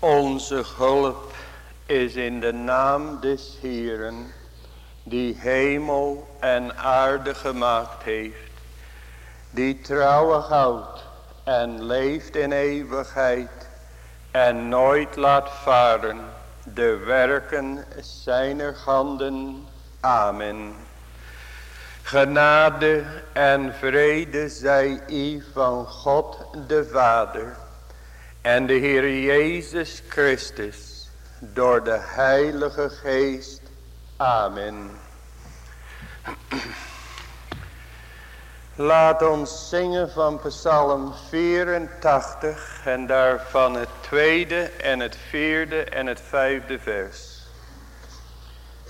Onze hulp is in de naam des Heeren, die hemel en aarde gemaakt heeft, die trouwig houdt en leeft in eeuwigheid en nooit laat varen de werken zijner handen. Amen. Genade en vrede zij u van God de Vader en de Heer Jezus Christus door de Heilige Geest. Amen. Laat ons zingen van Psalm 84 en daarvan het tweede en het vierde en het vijfde vers.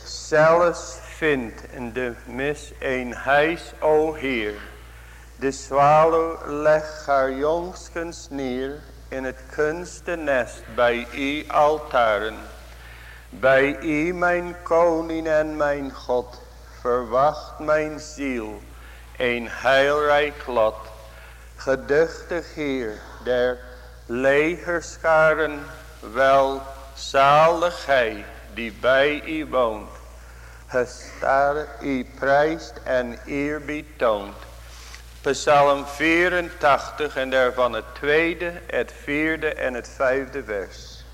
Zelfs vindt in de mis een huis, o Heer. De zwalo legt haar jongskens neer in het kunstennest bij u altaren. Bij u mijn koning en mijn God, verwacht mijn ziel een heilrijk lot. Geduchtig Heer der legerscharen, wel zalig hij die bij u woont. Gestaar u prijst en eerbied toont. Psalm 84 en daarvan het tweede, het vierde en het vijfde vers.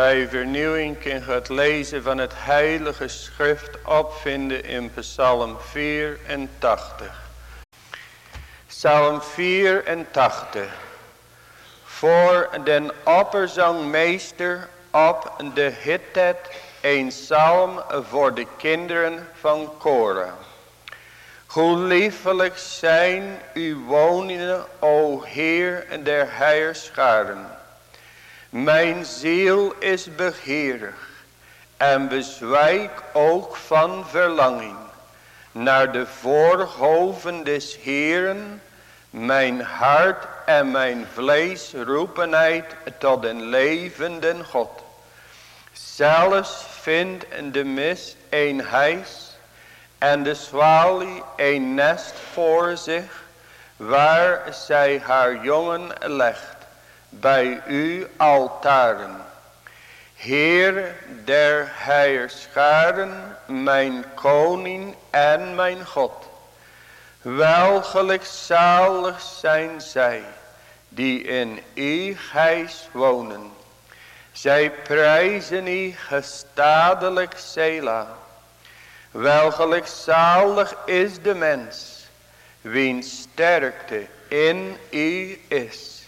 Bij vernieuwing in het lezen van het heilige schrift opvinden in Psalm 84. Psalm 84. Voor den opperzangmeester op de hittet een psalm voor de kinderen van Korah. Hoe liefelijk zijn uw woningen, o Heer der heerscharen. Mijn ziel is begeerig en bezwijk ook van verlanging naar de voorhoven des Heeren. Mijn hart en mijn vlees roepen uit tot een levenden God. Zelfs vindt de mist een huis en de zwalie een nest voor zich, waar zij haar jongen legt bij u altaren. Heer der heerscharen, mijn koning en mijn God. Welgelijk zalig zijn zij, die in uw huis wonen. Zij prijzen u gestadelijk Sela. Wel zalig is de mens, wiens sterkte in u is,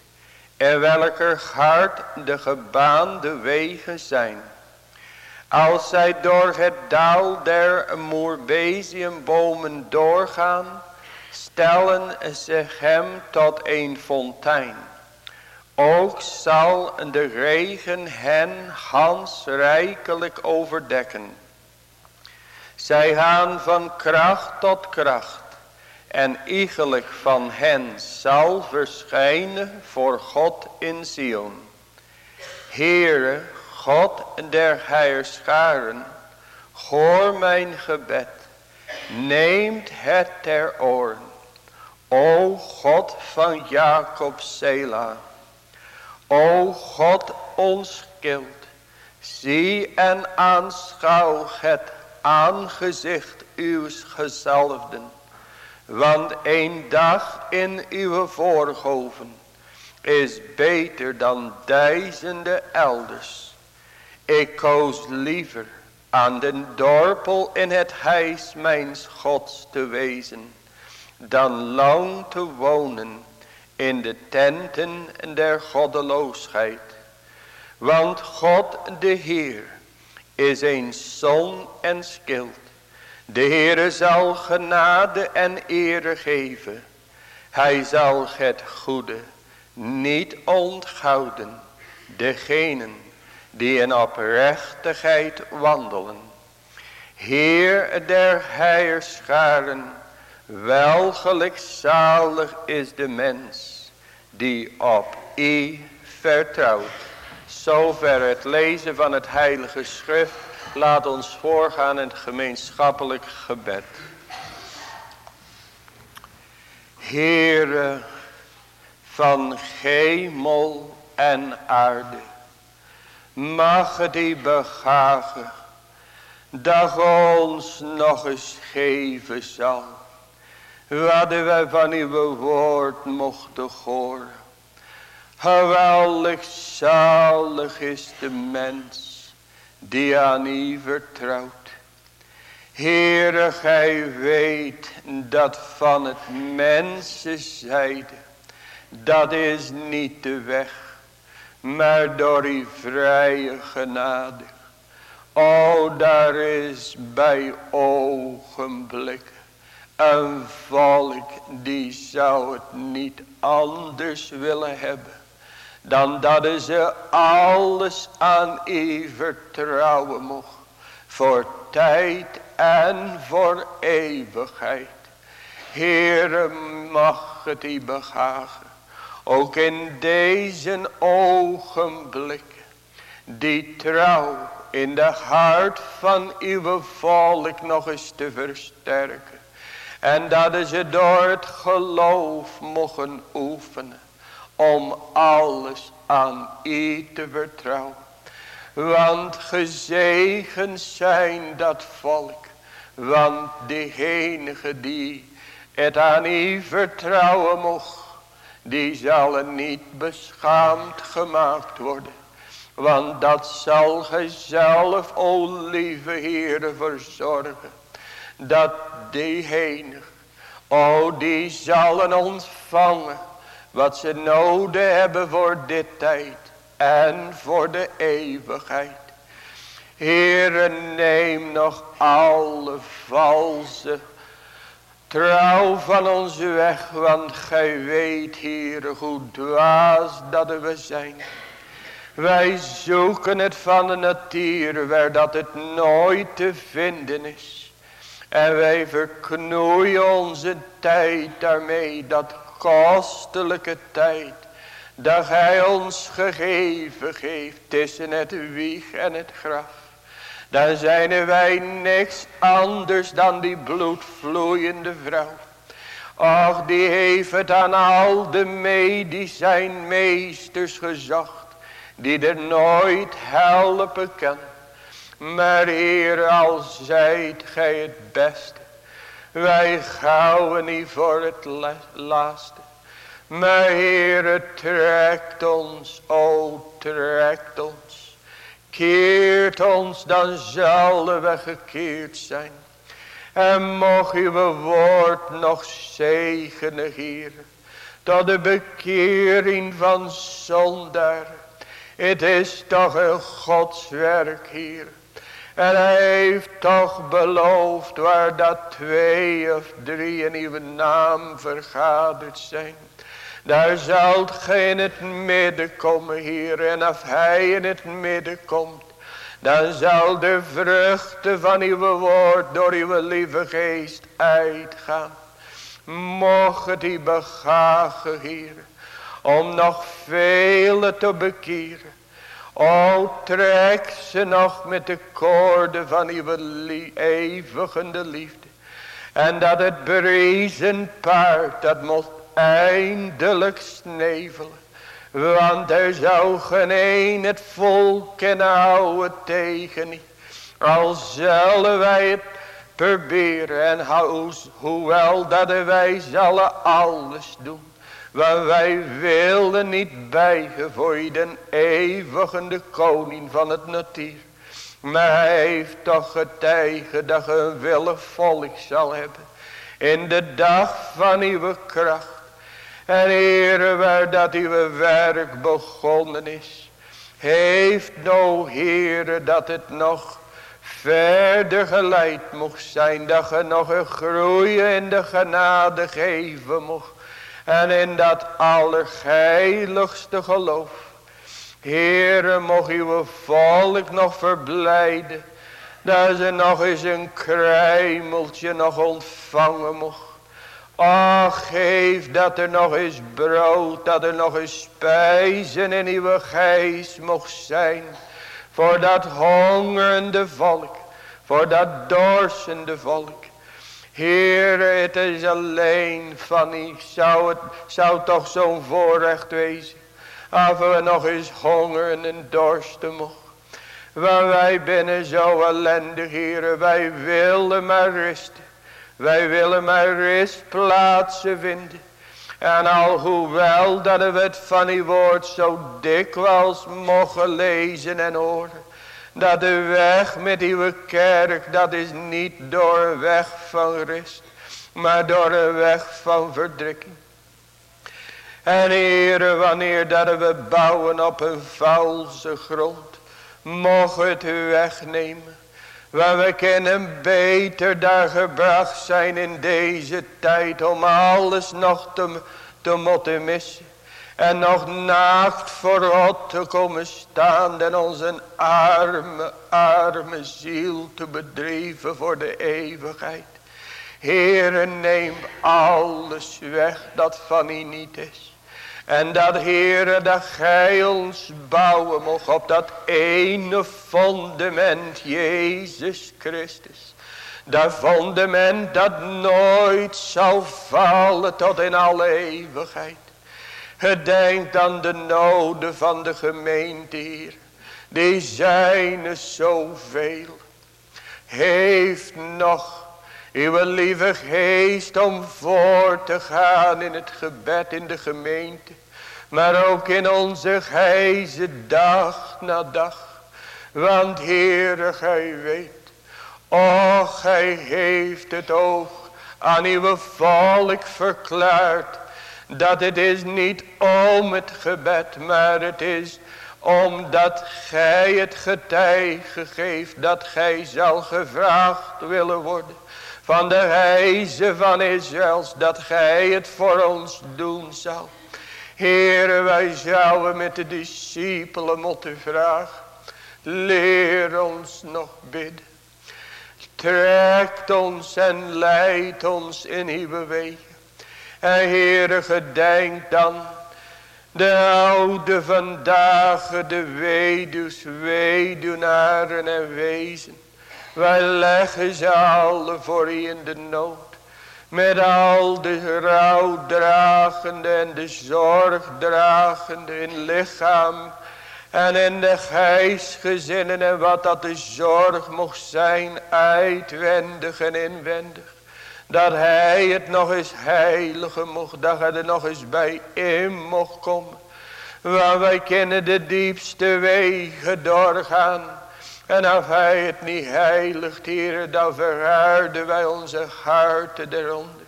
en welker hart de gebaande wegen zijn. Als zij door het dal der moerbeziumbomen doorgaan, stellen zich hem tot een fontein. Ook zal de regen hen hans rijkelijk overdekken. Zij gaan van kracht tot kracht. En iegelijk van hen zal verschijnen voor God in Zion. Heere, God der heerscharen, hoor mijn gebed. Neemt het ter oren. O God van Jacob Sela. O God ons schild. Zie en aanschouw het aangezicht uws gezalfden. Want een dag in uw voorhoven is beter dan duizenden elders. Ik koos liever aan den dorpel in het huis mijns gods te wezen, dan lang te wonen in de tenten der goddeloosheid. Want God de Heer is een zon en schild. De Heere zal genade en ere geven. Hij zal het goede niet onthouden. Degenen die in oprechtigheid wandelen. Heer der heerscharen, welgelukzalig is de mens die op u vertrouwt. Zover het lezen van het heilige schrift. Laat ons voorgaan in het gemeenschappelijk gebed. Heere van hemel en aarde. Mag die begagen dat ons nog eens geven zal. Wat wij van uw woord mochten horen. Geweldig zalig is de mens die aan u vertrouwt. Heere, gij weet dat van het mensenzijde, dat is niet de weg, maar door uw vrije genade. O, daar is bij ogenblikken een volk die zou het niet anders willen hebben dan dat ze alles aan u vertrouwen mocht. Voor tijd en voor eeuwigheid. Heere mag het u begagen. Ook in deze ogenblik. Die trouw in de hart van uw volk nog eens te versterken. En dat ze door het geloof mogen oefenen om alles aan u te vertrouwen. Want gezegend zijn dat volk, want diegene die het aan u vertrouwen mocht, die zullen niet beschaamd gemaakt worden. Want dat zal gij zelf, o lieve Heere, verzorgen. Dat diegene, o die zullen ontvangen wat ze nodig hebben voor dit tijd. En voor de eeuwigheid. Heere neem nog alle valse trouw van ons weg. Want gij weet Heere hoe dwaas dat we zijn. Wij zoeken het van de natuur waar dat het nooit te vinden is. En wij verknoeien onze tijd daarmee dat kostelijke tijd. Dat gij ons gegeven geeft tussen het wieg en het graf. Dan zijn wij niks anders dan die bloedvloeiende vrouw. Och, die heeft het aan al de medicijn meesters gezocht. Die er nooit helpen kan. Maar Heer, al zijt gij het beste. Wij gauwen niet voor het laatste. Maar Heere, trekt ons, o trekt ons. Keert ons, dan zullen we gekeerd zijn. En mocht uw woord nog zegenen, Heer. Tot de bekering van zondaar. Het is toch een godswerk, Heer. En hij heeft toch beloofd waar dat twee of drie in uw naam vergaderd zijn. Daar zal gij in het midden komen, Heer. En als hij in het midden komt, dan zal de vruchten van uw woord door uw lieve geest uitgaan. Mocht die begagen, Heer, om nog vele te bekeren. O, trek ze nog met de koorden van uw liefde. En dat het berezen paard, dat mocht eindelijk snevelen. Want er zou geen het volk kunnen houden tegen niet. Al zullen wij het proberen. En hoewel dat wij zullen alles doen. Want wij willen niet bijgen voor de eeuwige koning van het natuur. Maar hij heeft toch getijgen dat je een willig volk zal hebben. In de dag van uw kracht. En Heere, waar dat uw werk begonnen is. Heeft nou, Heere, dat het nog verder geleid mocht zijn. Dat je nog een groeien in de genade geven mocht. En in dat allerheiligste geloof. Heere, mocht uw volk nog verblijden. Dat ze nog eens een kruimeltje nog ontvangen mocht. Ach, geef dat er nog eens brood, dat er nog eens spijzen in uw geest mocht zijn. Voor dat hongerende volk, voor dat dorsende volk. Heer, het is alleen van u, zou het zou toch zo'n voorrecht wezen. Als we nog eens hongeren en dorsten mocht. Want wij binnen zo ellendig, Heer, wij willen maar rusten. Wij willen maar rustplaatsen vinden. En alhoewel dat we het van uw woord zo dikwijls mogen lezen en horen. Dat de weg met uw kerk, dat is niet door een weg van rust. Maar door een weg van verdrukking. En heren, wanneer dat we bouwen op een valse grond. Mocht het wegnemen. Waar we kunnen beter daar gebracht zijn in deze tijd om alles nog te, te moeten missen. En nog naakt voor God te komen staan en onze arme, arme ziel te bedrijven voor de eeuwigheid. Heere, neem alles weg dat van u niet is. En dat Heere, dat gij ons bouwen mocht op dat ene fundament, Jezus Christus. Dat fundament dat nooit zal vallen tot in alle eeuwigheid. Gedenk aan de noden van de gemeente hier. Die zijn er zoveel. Heeft nog uw lieve geest om voor te gaan in het gebed in de gemeente. Maar ook in onze gijze dag na dag. Want Heere, gij weet. Och, gij heeft het oog aan uw volk verklaard. Dat het is niet om het gebed, maar het is omdat gij het getijge geeft dat gij zal gevraagd willen worden van de reizen van Israëls, dat gij het voor ons doen zal. Heere, wij zouden met de discipelen moeten vragen. Leer ons nog bidden. Trekt ons en leidt ons in uw wegen. Heere, gedenk dan de oude vandaag, de weduws, weduwnaren en wezen. Wij leggen ze alle voor u in de nood. Met al de rouwdragende en de zorgdragende in lichaam. En in de geestgezinnen en wat dat de zorg mocht zijn. Uitwendig en inwendig. Dat hij het nog eens heiligen mocht. Dat hij er nog eens bij in mocht komen. Waar wij kennen de diepste wegen doorgaan. En als hij het niet heiligt, Heer, dan verharden wij onze harten eronder.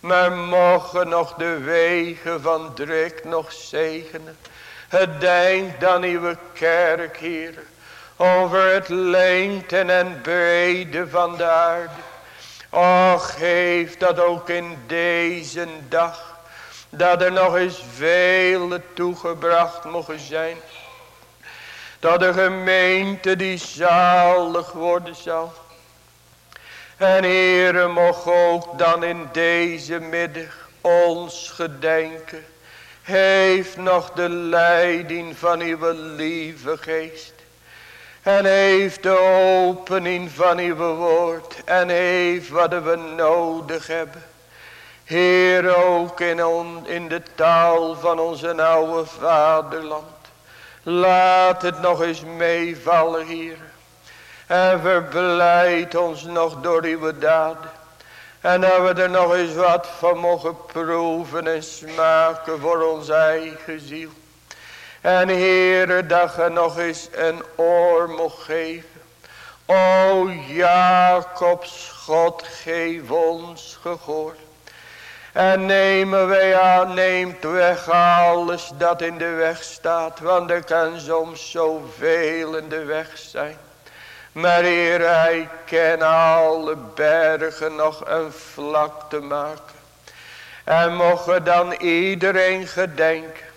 Maar mogen nog de wegen van druk nog zegenen. Het denk dan uw kerk, Heer. Over het lengte en brede van de aarde. Och, geef dat ook in deze dag. Dat er nog eens vele toegebracht mogen zijn. Dat de gemeente die zalig worden zal. En Heere mocht ook dan in deze middag ons gedenken. Heeft nog de leiding van uw lieve geest. En heeft de opening van uw woord. En heeft wat we nodig hebben. Heer ook in, on, in de taal van onze oude vaderland. Laat het nog eens meevallen hier. En verblijd ons nog door uw daden. En dat we er nog eens wat van mogen proeven en smaken voor ons eigen ziel. En Heere, dat je nog eens een oor mocht geven. O Jacobs God, geef ons gehoor. En nemen wij aan, neemt weg alles dat in de weg staat. Want er kan soms zoveel in de weg zijn. Maar Heer, hij kan alle bergen nog een vlakte maken. En mogen dan iedereen gedenken.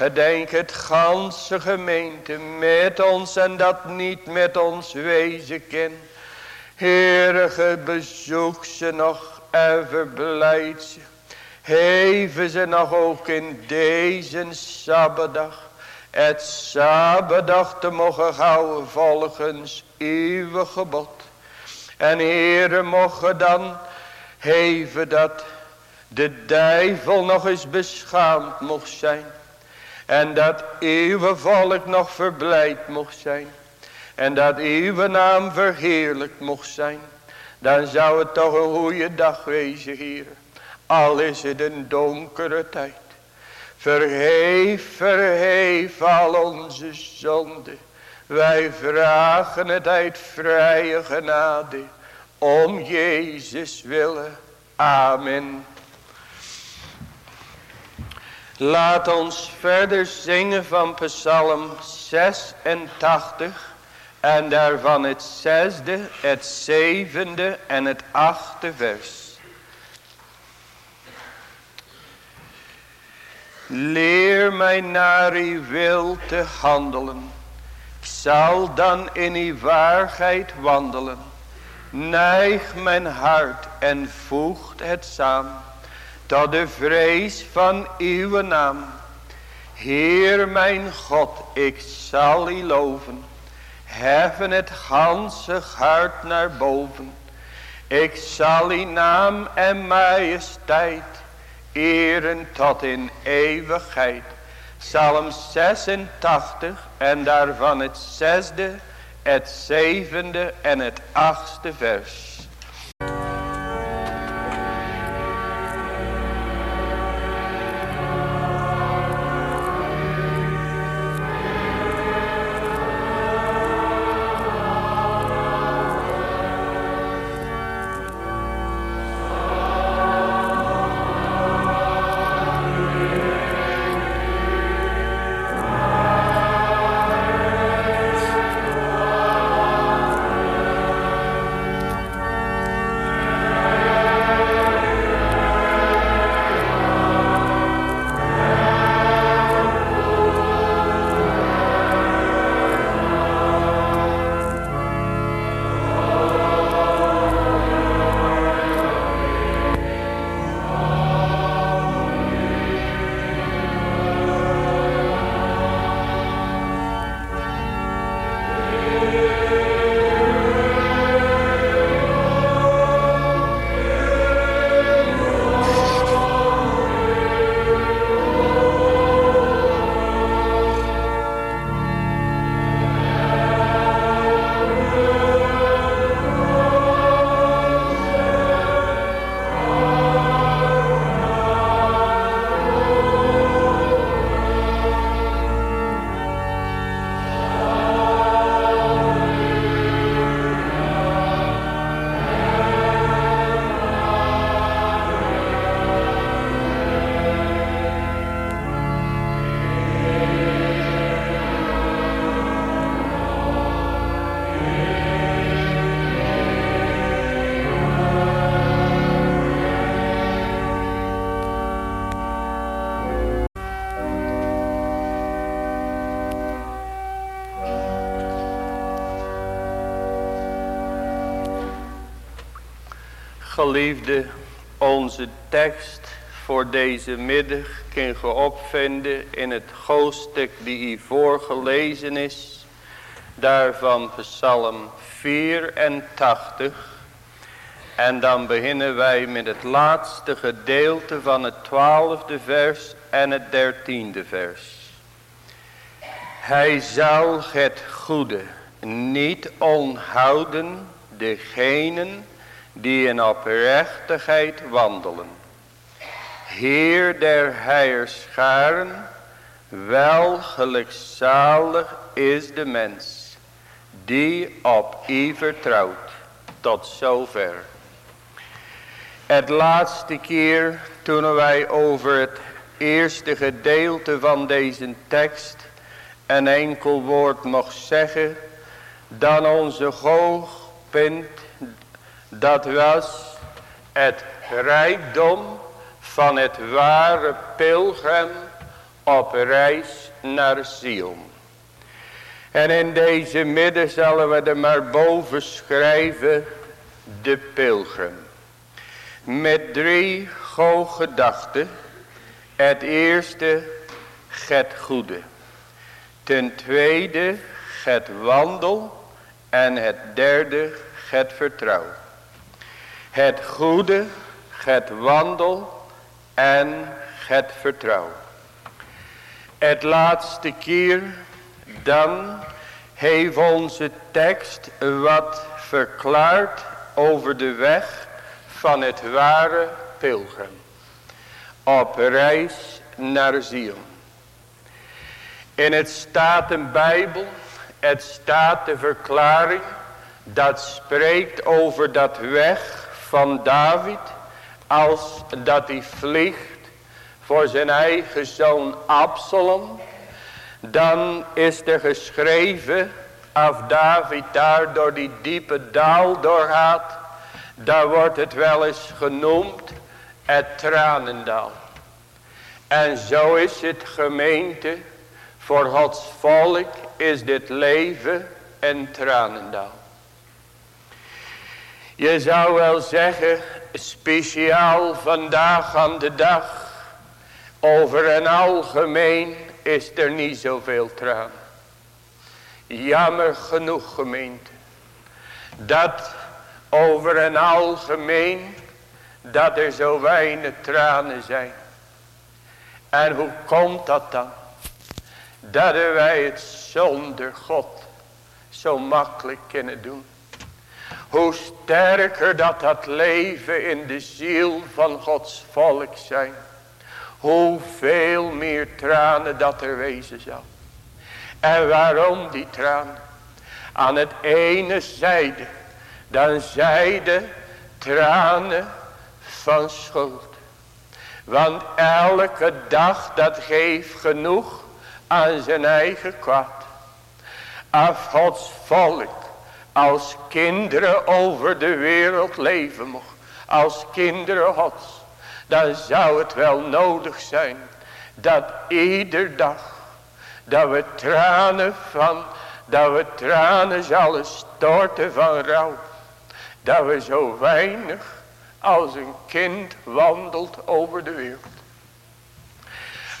Gedenk het ganse gemeente met ons en dat niet met ons wezen kan. Heere, bezoek ze nog en verblijd ze. Heven ze nog ook in deze Sabbatdag. Het Sabbatdag te mogen houden volgens uw gebod. En Heere mogen dan heven dat de duivel nog eens beschaamd mocht zijn. En dat uw volk nog verblijd mocht zijn. En dat uw naam verheerlijkt mocht zijn. Dan zou het toch een goede dag wezen, Heer. Al is het een donkere tijd. Verheef, verheef al onze zonden. Wij vragen het uit vrije genade. Om Jezus willen. Amen. Laat ons verder zingen van psalm 86. En daarvan het zesde, het zevende en het achte vers. Leer mij naar uw wil te handelen. Zal dan in uw waarheid wandelen. Neig mijn hart en voegt het samen. Tot de vrees van uw naam. Heer mijn God, ik zal u loven. Heffen het ganse hart naar boven. Ik zal uw naam en majesteit eren tot in eeuwigheid. Psalm 86 en daarvan het zesde, het zevende en het achtste vers. Geliefde, onze tekst voor deze middag kun je opvinden in het hoofdstuk die hier voorgelezen is. Daarvan psalm 84. En dan beginnen wij met het laatste gedeelte van het twaalfde vers en het dertiende vers. Hij zal het goede niet onhouden degenen die in oprechtigheid wandelen. Heer der heierscharen, wel gelukzalig is de mens die op u vertrouwt. Tot zover. Het laatste keer toen wij over het eerste gedeelte van deze tekst een enkel woord mocht zeggen, dan onze hoogpunt, dat was het rijkdom van het ware pilgrim op reis naar Zion. En in deze midden zullen we er maar boven schrijven, de pilgrim. Met drie gedachten. Het eerste, het goede. Ten tweede, het wandel. En het derde, het vertrouwen. Het goede, het wandel en het vertrouwen. Het laatste keer dan heeft onze tekst wat verklaard over de weg van het ware pilgrim. Op reis naar Zion. In het staat een Bijbel, het staat de verklaring, dat spreekt over dat weg van David, als dat hij vliegt voor zijn eigen zoon Absalom, dan is er geschreven, als David daar door die diepe daal doorgaat, daar wordt het wel eens genoemd het tranendal. En zo is het gemeente, voor Gods volk is dit leven een tranendal. Je zou wel zeggen, speciaal vandaag aan de dag, over een algemeen is er niet zoveel traan. Jammer genoeg gemeente, dat over een algemeen, dat er zo weinig tranen zijn. En hoe komt dat dan? Dat wij het zonder God zo makkelijk kunnen doen. Hoe sterker dat dat leven in de ziel van Gods volk zijn. Hoeveel meer tranen dat er wezen zal. En waarom die tranen? Aan het ene zijde. Dan zijde tranen van schuld. Want elke dag dat geeft genoeg aan zijn eigen kwaad. Af Gods volk als kinderen over de wereld leven mocht. Als kinderen Gods. Dan zou het wel nodig zijn. Dat ieder dag. Dat we tranen van. Dat we tranen zullen storten van rouw. Dat we zo weinig als een kind wandelt over de wereld.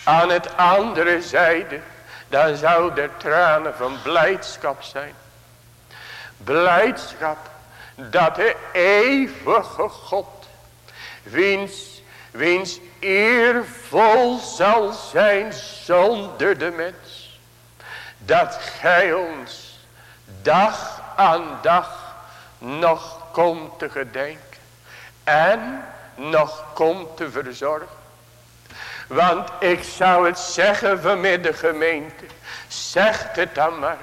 Aan het andere zijde. Dan zou er tranen van blijdschap zijn. Blijdschap dat de eeuwige God, wiens, wiens eervol zal zijn zonder de mens, dat gij ons dag aan dag nog komt te gedenken en nog komt te verzorgen. Want ik zou het zeggen vanmiddag gemeente, zegt het dan maar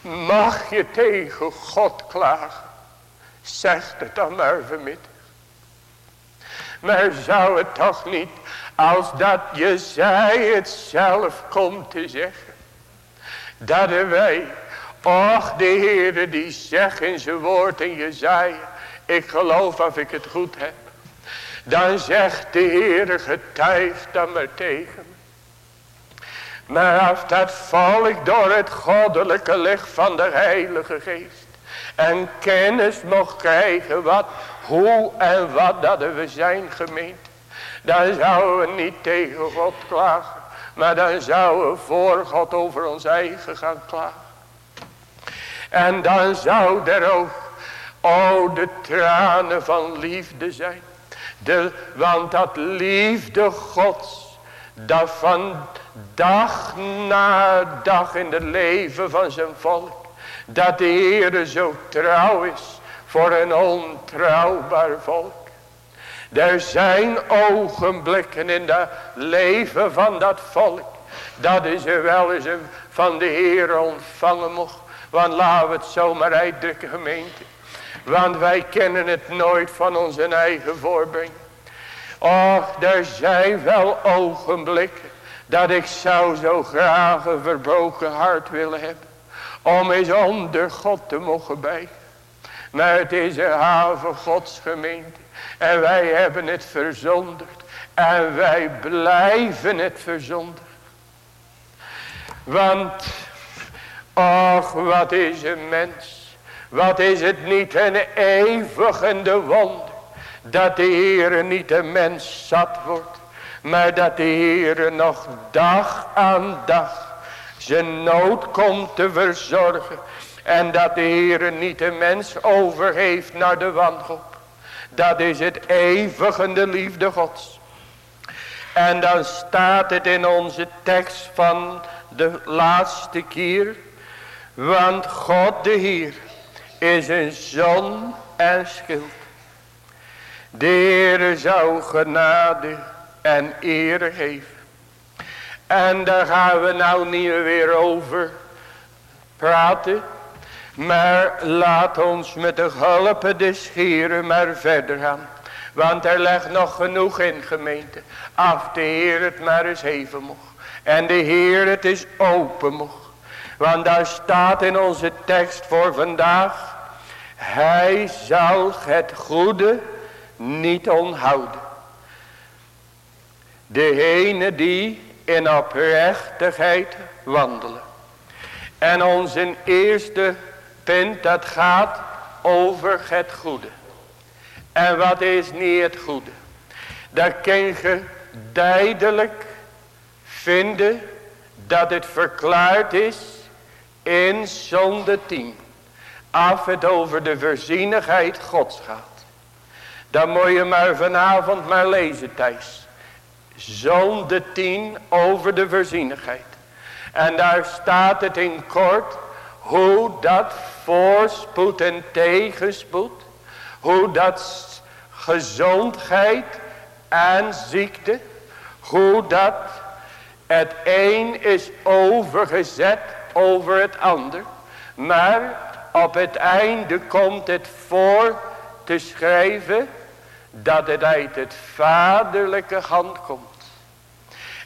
Mag je tegen God klagen. Zegt het dan maar vanmiddag. Maar zou het toch niet als dat je zij het zelf komt te zeggen. Dat wij, och de Heere die zegt in zijn woord in Jezaja. Ik geloof of ik het goed heb. Dan zegt de Heere getuigt dan maar tegen maar als dat volk door het goddelijke licht van de heilige geest. En kennis mocht krijgen wat hoe en wat dat we zijn gemeente. Dan zouden we niet tegen God klagen. Maar dan zouden we voor God over ons eigen gaan klagen. En dan zou er ook, oh de tranen van liefde zijn. De, want dat liefde Gods, dat van dag na dag in het leven van zijn volk. Dat de Heer zo trouw is voor een ontrouwbaar volk. Er zijn ogenblikken in het leven van dat volk. Dat is er wel eens van de Heer ontvangen mocht. Want laten we het zomaar uitdrukken gemeente. Want wij kennen het nooit van onze eigen voorbreng. Och, er zijn wel ogenblikken. Dat ik zou zo graag een verbroken hart willen hebben. Om eens onder God te mogen bij. Maar het is een haven Gods gemeente. En wij hebben het verzonderd. En wij blijven het verzonderd. Want, ach wat is een mens. Wat is het niet een eeuwigende wonder. Dat de Heer niet een mens zat wordt. Maar dat de Heer nog dag aan dag zijn nood komt te verzorgen. En dat de Heer niet een mens overgeeft naar de wanhoop. Dat is het eeuwigende liefde gods. En dan staat het in onze tekst van de laatste keer. Want God de Heer is een zon en schild. De Heer zou genade en eer geven. En daar gaan we nou niet weer over praten. Maar laat ons met de hulp des Heren maar verder gaan. Want er ligt nog genoeg in gemeente. Af de Heer het maar eens even mocht. En de Heer het is open mocht. Want daar staat in onze tekst voor vandaag. Hij zal het goede niet onhouden. Degene die in oprechtigheid wandelen. En onze eerste punt dat gaat over het goede. En wat is niet het goede? Dat kun je duidelijk vinden dat het verklaard is in zonde 10. Af het over de voorzienigheid Gods gaat. Dan moet je maar vanavond maar lezen Thijs. Zonde 10 over de voorzienigheid. En daar staat het in kort hoe dat voorspoed en tegenspoed. Hoe dat gezondheid en ziekte. Hoe dat het een is overgezet over het ander. Maar op het einde komt het voor te schrijven dat het uit het vaderlijke hand komt.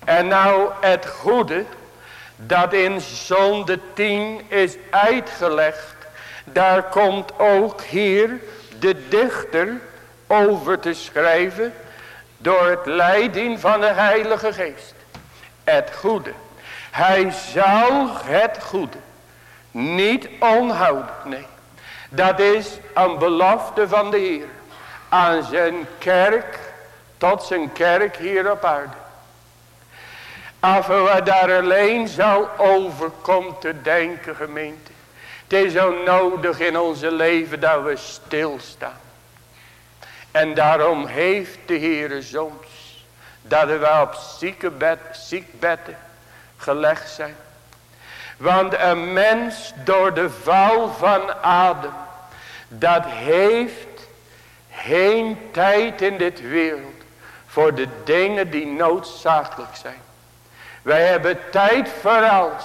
En nou het goede dat in zonde 10 is uitgelegd. Daar komt ook hier de dichter over te schrijven. Door het leiding van de heilige geest. Het goede. Hij zal het goede niet onhouden. Nee. Dat is een belofte van de Heer. Aan zijn kerk. Tot zijn kerk hier op aarde. Af wat daar alleen zal overkomen te denken gemeente. Het is zo nodig in onze leven dat we stilstaan. En daarom heeft de Heer soms dat we op ziekbed, ziekbedden gelegd zijn. Want een mens door de val van Adam, dat heeft geen tijd in dit wereld voor de dingen die noodzakelijk zijn. Wij hebben tijd voor alles.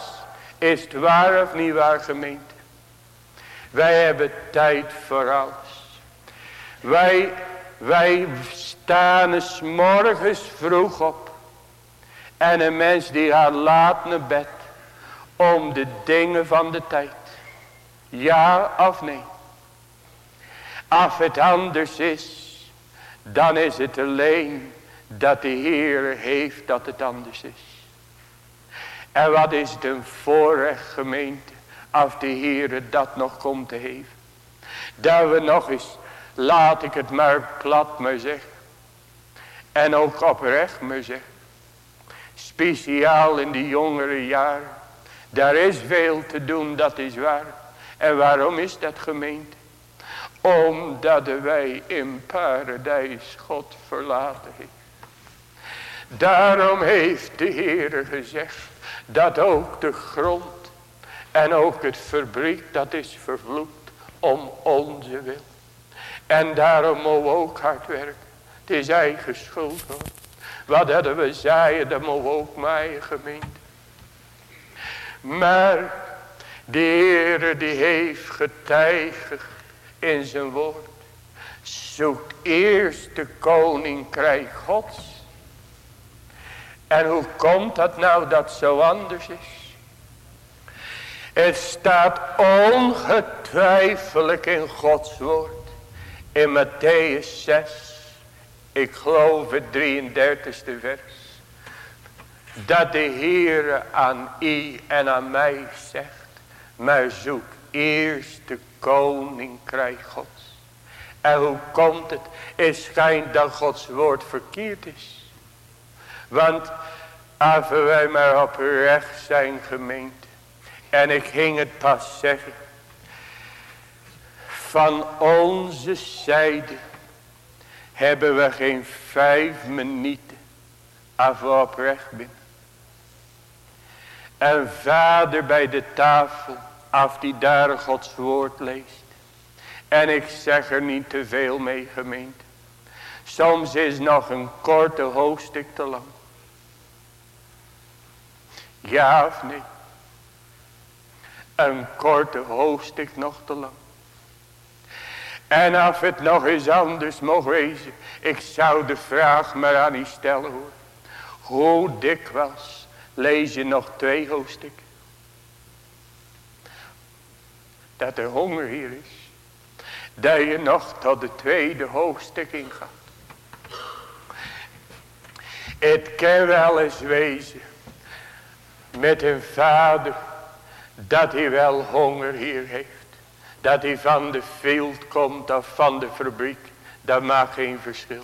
Is het waar of niet waar gemeente? Wij hebben tijd voor alles. Wij, wij staan eens morgens vroeg op. En een mens die gaat laat naar bed. Om de dingen van de tijd. Ja of nee. Als het anders is. Dan is het alleen dat de Heer heeft dat het anders is. En wat is het een voorrecht gemeente. Als de Heer dat nog komt te geven. Dat we nog eens laat ik het maar plat maar zeggen. En ook oprecht maar zeggen. Speciaal in die jongere jaren. Daar is veel te doen, dat is waar. En waarom is dat gemeente? Omdat wij in paradijs God verlaten heeft. Daarom heeft de Heer gezegd dat ook de grond en ook het fabriek dat is vervloekt om onze wil. En daarom mogen we ook hard werken. Het is eigen schuld. Wat hadden we zeiden, dat mogen we ook maaien gemeente. Maar de Heere die heeft getijgerd in zijn woord. Zoek eerst de koninkrijk gods. En hoe komt dat nou dat zo anders is? Het staat ongetwijfelijk in Gods woord. In Matthäus 6. Ik geloof het 33ste vers. Dat de Heere aan u en aan mij zegt. Maar zoek eerst de koninkrijk gods. En hoe komt het? Het schijnt dat Gods woord verkeerd is. Want als wij maar oprecht zijn gemeend. En ik ging het pas zeggen. Van onze zijde hebben we geen vijf minuten af oprecht binnen. En vader bij de tafel, af die daar Gods woord leest. En ik zeg er niet te veel mee gemeente. Soms is nog een korte hoofdstuk te lang. Ja of nee? Een korte hoofdstuk nog te lang. En als het nog eens anders mocht wezen. Ik zou de vraag maar aan u stellen hoor. Hoe dikwijls lees je nog twee hoofdstukken. Dat er honger hier is. Dat je nog tot de tweede hoofdstuk ingaat. Het kan wel eens wezen. Met een vader. Dat hij wel honger hier heeft. Dat hij van de field komt of van de fabriek. Dat maakt geen verschil.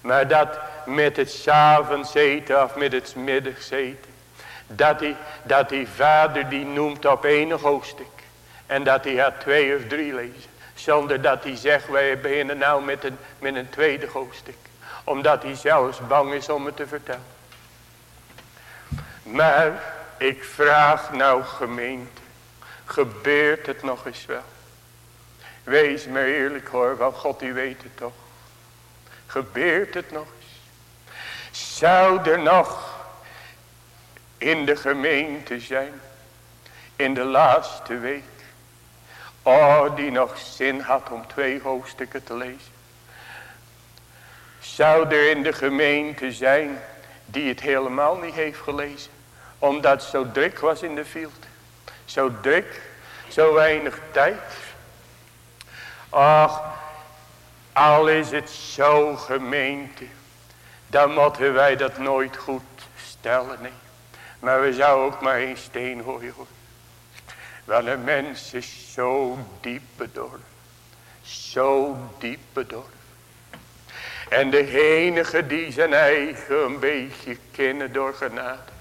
Maar dat met het s'avonds eten of met het middags eten. Dat die, dat die vader die noemt op enig hoofdstuk. En dat hij had twee of drie lezen. Zonder dat hij zegt wij beginnen nou met een, met een tweede hoofdstuk. Omdat hij zelfs bang is om het te vertellen. Maar ik vraag nou gemeente. Gebeurt het nog eens wel? Wees me eerlijk hoor, want God die weet het toch. Gebeurt het nog eens? Zou er nog in de gemeente zijn, in de laatste week, oh die nog zin had om twee hoofdstukken te lezen. Zou er in de gemeente zijn die het helemaal niet heeft gelezen, omdat het zo druk was in de field. Zo druk, zo weinig tijd. Ach, al is het zo gemeente, dan moeten wij dat nooit goed stellen, nee. Maar we zouden ook maar een steen hoor. Want een mens is zo diep bedorven. Zo diep bedorven. En de enige die zijn eigen een beetje kennen door genade.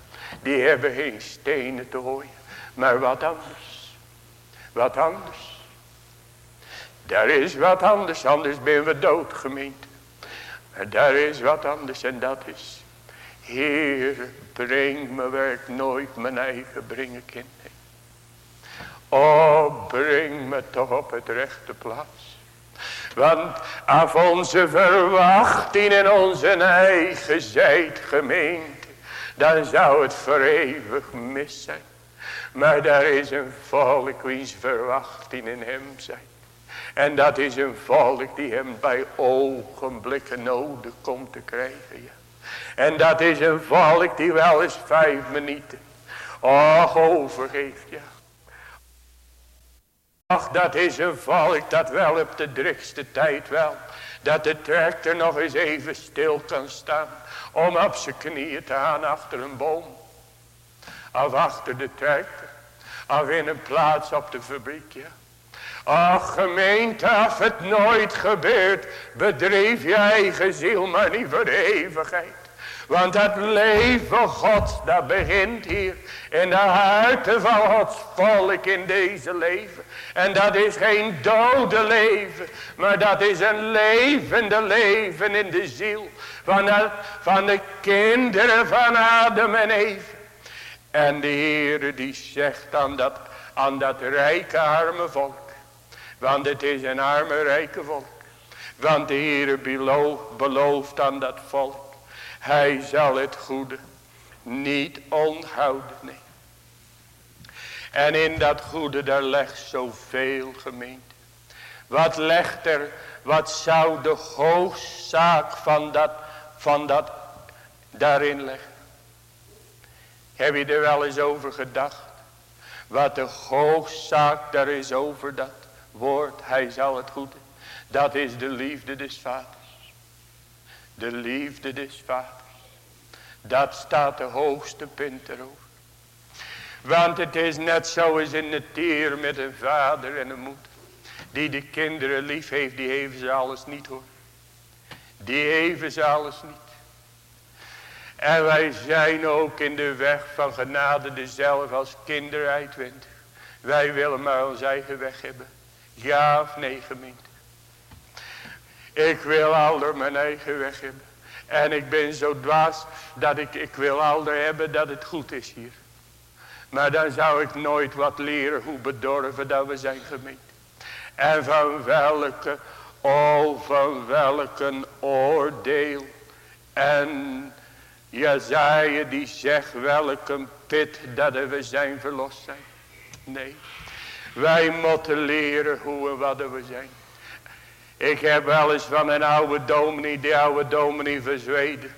Die hebben geen stenen te gooien. Maar wat anders. Wat anders. Daar is wat anders. Anders ben we dood gemeente. Maar daar is wat anders. En dat is. Heer, breng me waar ik nooit mijn eigen brengen kan. Oh, breng me toch op het rechte plaats. Want af onze verwachting in onze eigen zijt gemeente, dan zou het voor eeuwig mis zijn. Maar daar is een volk wiens verwachting in hem zijn. En dat is een volk die hem bij ogenblikken nodig komt te krijgen. Ja. En dat is een volk die wel eens vijf minuten. Och overgeeft ja. Ach dat is een volk dat wel op de drukste tijd wel. Dat de tractor nog eens even stil kan staan. Om op zijn knieën te gaan achter een boom. Of achter de tractor. Of in een plaats op de fabriek ja. Ach gemeente, als het nooit gebeurt, bedreef je eigen ziel maar niet voor de eeuwigheid. Want het leven Gods, dat begint hier in de harten van Gods volk in deze leven. En dat is geen dode leven, maar dat is een levende leven in de ziel van de, van de kinderen van Adam en Eve. En de Heere die zegt aan dat, aan dat rijke arme volk. Want het is een arme rijke volk. Want de Heere belooft aan dat volk. Hij zal het goede niet onthouden. Nee. En in dat goede daar legt zoveel gemeente. Wat legt er, wat zou de hoofdzaak van dat, van dat daarin leggen? Heb je er wel eens over gedacht? Wat de hoofdzaak daar is over dat woord, hij zal het goede. Dat is de liefde des vaders. De liefde des vaders. Dat staat de hoogste punt erover. Want het is net zoals in de tier met een vader en een moeder. Die de kinderen lief heeft, die heeft ze alles niet hoor. Die heeft ze alles niet. En wij zijn ook in de weg van genade dezelfde als kinderen uitwend. Wij willen maar ons eigen weg hebben. Ja of nee gemeente. Ik wil alder mijn eigen weg hebben. En ik ben zo dwaas dat ik, ik wil alder hebben dat het goed is hier. Maar dan zou ik nooit wat leren hoe bedorven dat we zijn gemeente. En van welke, oh van welke oordeel. En Jezaja die zegt welke pit dat we zijn verlost zijn. Nee, wij moeten leren hoe en wat we zijn. Ik heb wel eens van een oude dominee, die oude dominee verzweden.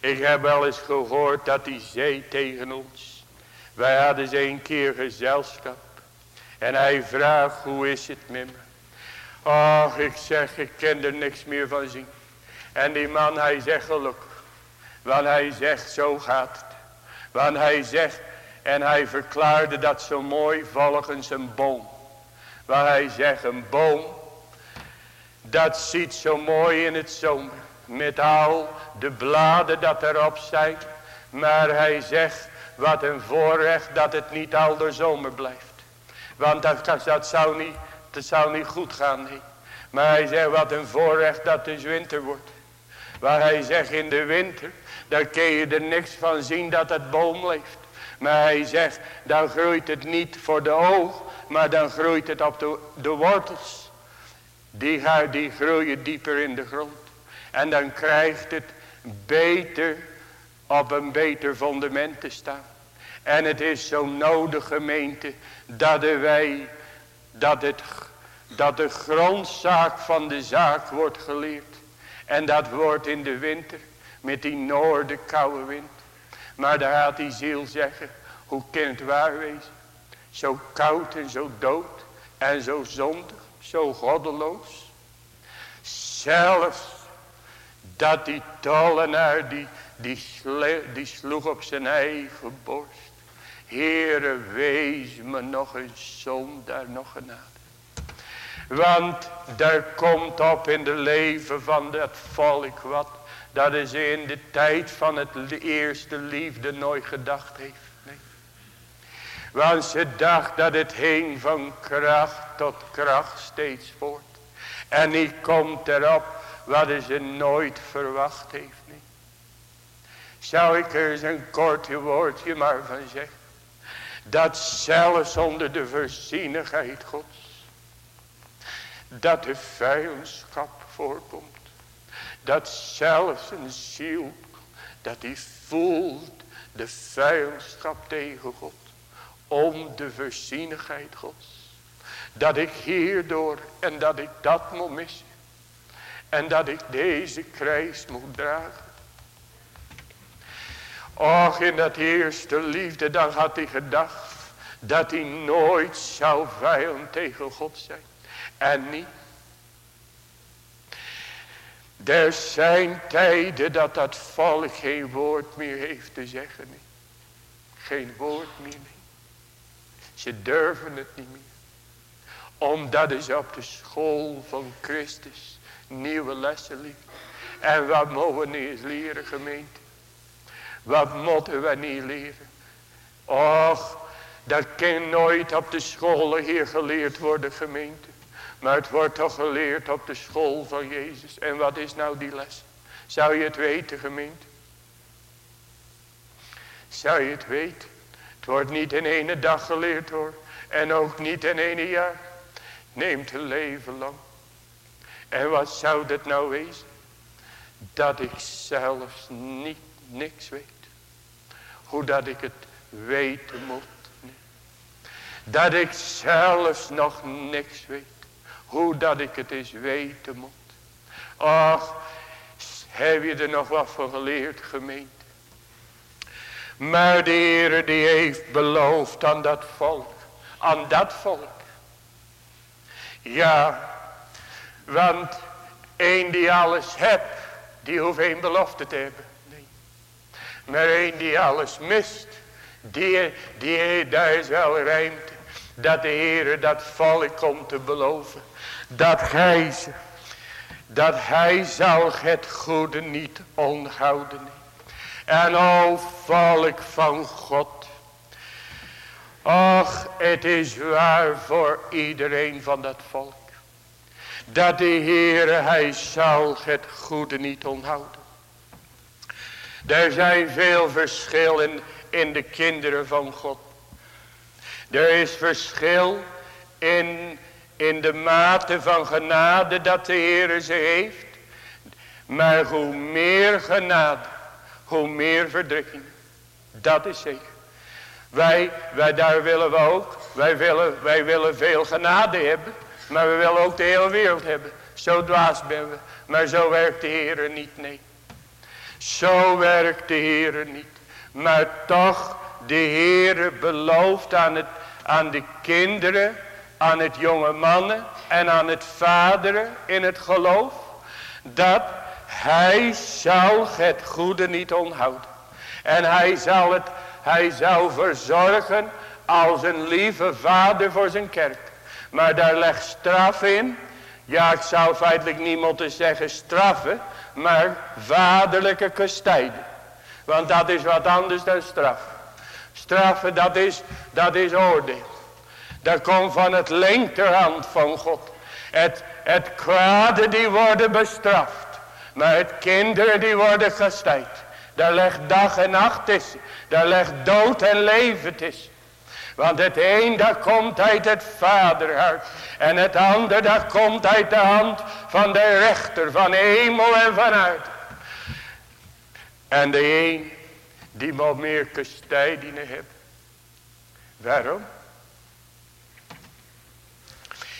Ik heb wel eens gehoord dat hij zei tegen ons. Wij hadden eens een keer gezelschap. En hij vraagt, hoe is het met me? Och, ik zeg, ik ken er niks meer van zien. En die man, hij zegt gelukkig. Want hij zegt, zo gaat het. Want hij zegt, en hij verklaarde dat zo mooi volgens een boom. Waar hij zegt, een boom, dat ziet zo mooi in het zomer. Met al de bladen dat erop zijn. Maar hij zegt, wat een voorrecht dat het niet al de zomer blijft. Want dat, dat, zou, niet, dat zou niet goed gaan, nee. Maar hij zegt, wat een voorrecht dat het winter wordt. Waar hij zegt, in de winter, daar kun je er niks van zien dat het boom leeft. Maar hij zegt, dan groeit het niet voor de oog, maar dan groeit het op de, de wortels. Die, gaan, die groeien dieper in de grond. En dan krijgt het beter op een beter fundament te staan. En het is zo nodig gemeente dat wij, dat, het, dat de grondzaak van de zaak wordt geleerd. En dat wordt in de winter met die noorden koude wind. Maar daar gaat die ziel zeggen. Hoe kan het waar wezen? Zo koud en zo dood. En zo zondig. Zo goddeloos. Zelfs dat die tollenaar die, die, die sloeg op zijn eigen borst. Heere wees me nog een zondaar nog genade. Want daar komt op in de leven van dat volk wat dat is in de tijd van het eerste liefde nooit gedacht heeft. Want ze dacht dat het heen van kracht tot kracht steeds voort. En die komt erop wat ze nooit verwacht heeft. Nee. Zou ik er eens een kortje woordje maar van zeggen. Dat zelfs onder de voorzienigheid gods. Dat de vijandschap voorkomt dat zelfs een ziel, dat die voelt de vijandschap tegen God. Om de voorzienigheid Gods. Dat ik hierdoor en dat ik dat moet missen. En dat ik deze kruis moet dragen. Och, in dat eerste liefde, dan had hij gedacht dat hij nooit zou vijand tegen God zijn. En niet er zijn tijden dat dat volk geen woord meer heeft te zeggen. Geen woord meer. Ze durven het niet meer. Omdat is op de school van Christus nieuwe lessen leren. En wat mogen we niet leren gemeente? Wat moeten we niet leren? Och, dat kan nooit op de scholen hier geleerd worden gemeente. Maar het wordt toch geleerd op de school van Jezus. En wat is nou die les? Zou je het weten gemeente? Zou je het weten? Het wordt niet in ene dag geleerd hoor. En ook niet in ene jaar. Neemt een leven lang. En wat zou dat nou wezen? Dat ik zelfs niet niks weet. Hoe dat ik het weten moet. Dat ik zelfs nog niks weet. Hoe dat ik het eens weten moet. Ach, heb je er nog wat van geleerd gemeente? Maar de Heer die heeft beloofd aan dat volk. Aan dat volk. Ja, want een die alles hebt, die hoeft geen belofte te hebben. Nee. Maar een die alles mist, die, die, daar is wel. Dat de Heer dat volk komt te beloven. Dat gij, dat hij zal het goede niet onthouden. En o volk van God. Och, het is waar voor iedereen van dat volk. Dat de Heere, hij zal het goede niet onthouden. Er zijn veel verschillen in de kinderen van God. Er is verschil in, in de mate van genade dat de Heere ze heeft. Maar hoe meer genade, hoe meer verdrukking. Dat is zeker. Wij, wij daar willen we ook. Wij willen, wij willen veel genade hebben. Maar we willen ook de hele wereld hebben. Zo dwaas ben we. Maar zo werkt de Heer niet, nee. Zo werkt de Heer niet. Maar toch, de Heer belooft aan, het, aan de kinderen, aan het jonge mannen en aan het vaderen in het geloof. Dat hij zal het goede niet onthouden. En hij zal het, hij zal verzorgen als een lieve vader voor zijn kerk. Maar daar legt straf in. Ja, ik zou feitelijk niet moeten zeggen straffen. Maar vaderlijke kastijden. Want dat is wat anders dan straf. Straffen, dat is, dat is oordeel. Dat komt van het linkerhand van God. Het, het kwade die worden bestraft. Maar het kinderen die worden gestijd. Daar legt dag en nacht is. Daar legt dood en leven is. Want het een dat komt uit het vaderhart. En het ander dat komt uit de hand van de rechter van hemel en vanuit. En de een die moet meer kastijdingen hebben. Waarom?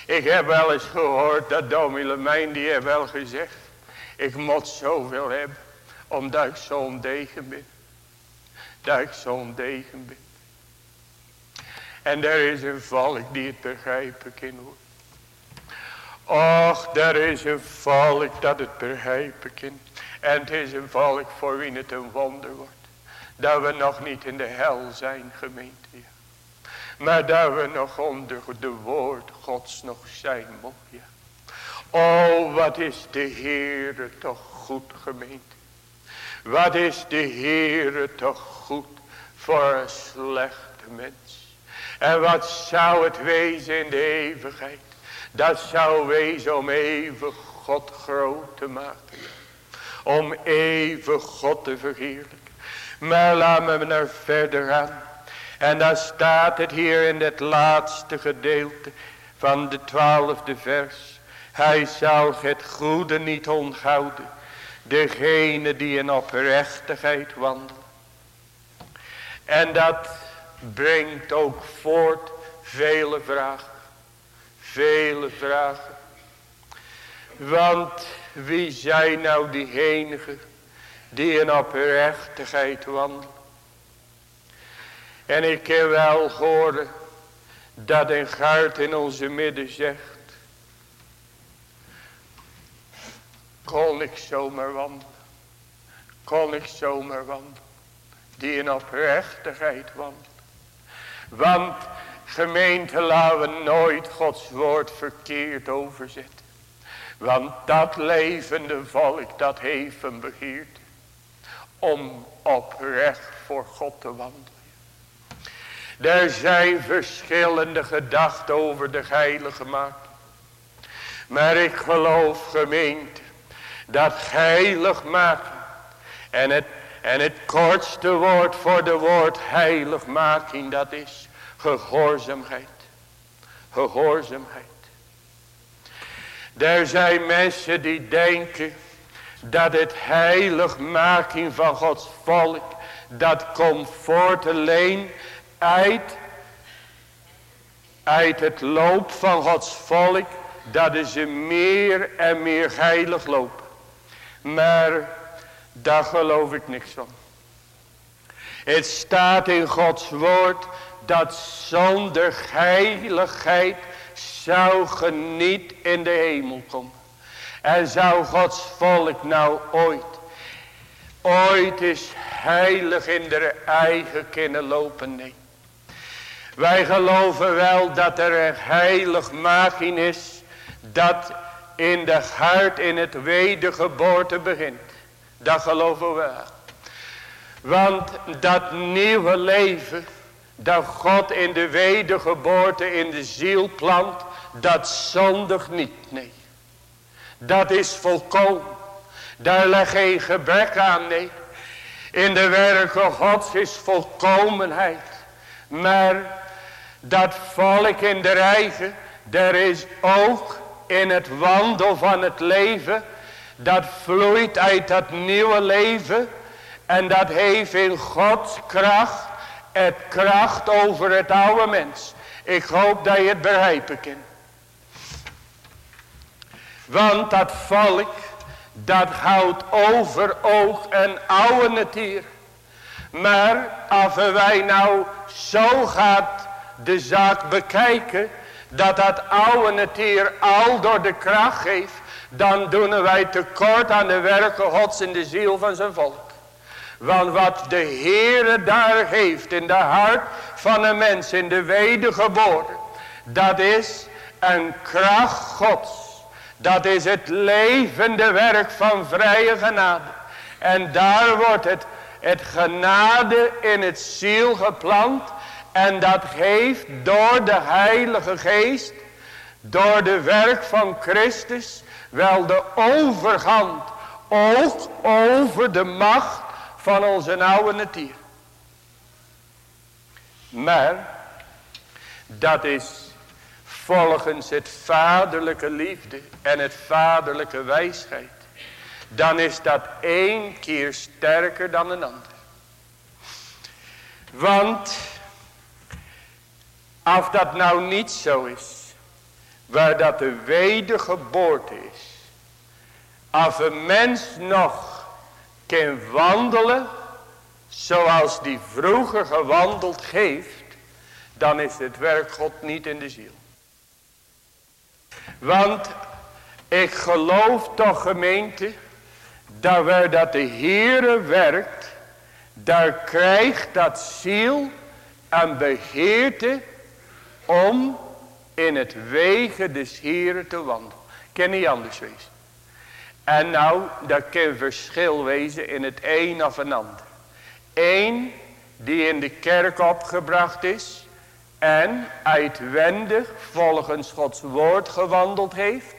Ik heb wel eens gehoord dat Domi Lemijn die heeft wel gezegd. Ik moet zoveel hebben. Omdat ik zo'n degen ben. Dat ik zo'n degen ben. En er is een volk die het begrijpen kan hoor. Och, er is een volk dat het begrijpen kan. En het is een volk voor wie het een wonder wordt. Dat we nog niet in de hel zijn gemeente. Maar dat we nog onder de woord gods nog zijn mogen. Oh, wat is de Heere toch goed gemeente. Wat is de Heere toch goed voor een slechte mens. En wat zou het wezen in de eeuwigheid. Dat zou wezen om even God groot te maken. Om even God te verheerlijken. Maar laten we naar verder gaan. En dan staat het hier in het laatste gedeelte van de twaalfde vers. Hij zal het goede niet onthouden. Degene die in oprechtigheid wandelen. En dat brengt ook voort vele vragen. Vele vragen. Want wie zijn nou diegenen die in oprechtigheid wandelen? En ik heb wel gehoord dat een gaart in onze midden zegt. Kon ik zomaar wandelen. Kon ik zomaar wandelen. Die in oprechtigheid wandelen. Want Gemeente, laten we nooit Gods woord verkeerd overzetten. Want dat levende volk, dat heeft een begeerte. Om oprecht voor God te wandelen. Er zijn verschillende gedachten over de heilige maak. Maar ik geloof gemeente. Dat heilig maken. En het, en het kortste woord voor de woord heiligmaking. Dat is gehoorzaamheid. Gehoorzaamheid. Er zijn mensen die denken dat het heiligmaking van Gods volk, dat komt voort alleen uit, uit het loop van Gods volk, dat ze meer en meer heilig lopen. Maar daar geloof ik niks van. Het staat in Gods woord dat zonder heiligheid zou ge niet in de hemel komen. En zou Gods volk nou ooit, ooit is heilig in de eigen kunnen lopen? Nee. Wij geloven wel dat er een heiligmaking is, dat in de hart in het wedergeboorte begint. Dat geloven we. Want dat nieuwe leven, dat God in de wedergeboorte in de ziel plant, dat zondigt niet, nee. Dat is volkomen. Daar leg geen gebrek aan, nee. In de werken Gods is volkomenheid. Maar dat volk in de eigen, er is ook in het wandel van het leven, dat vloeit uit dat nieuwe leven. En dat heeft in Gods kracht, het kracht over het oude mens. Ik hoop dat je het begrijpen kunt. Want dat volk, dat houdt over oog en oude natuur. Maar als wij nou zo gaat de zaak bekijken, dat dat oude natuur al door de kracht geeft, dan doen wij tekort aan de werken gods in de ziel van zijn volk. Want wat de Heere daar heeft in de hart van een mens in de wedergeboren, dat is een kracht gods. Dat is het levende werk van vrije genade. En daar wordt het, het genade in het ziel geplant. En dat geeft door de heilige geest, door de werk van Christus, wel de overhand. Ook over de macht van onze oude natuur. Maar dat is volgens het vaderlijke liefde en het vaderlijke wijsheid, dan is dat één keer sterker dan een ander. Want als dat nou niet zo is, waar dat de wedergeboorte is, als een mens nog kan wandelen zoals die vroeger gewandeld heeft, dan is het werk God niet in de ziel. Want ik geloof toch gemeente, dat waar dat de Heere werkt, daar krijgt dat ziel een begeerte om in het wegen des Heeren te wandelen. Kan niet anders wezen. En nou, dat kan verschil wezen in het een of een ander. Eén die in de kerk opgebracht is en uitwendig volgens Gods woord gewandeld heeft.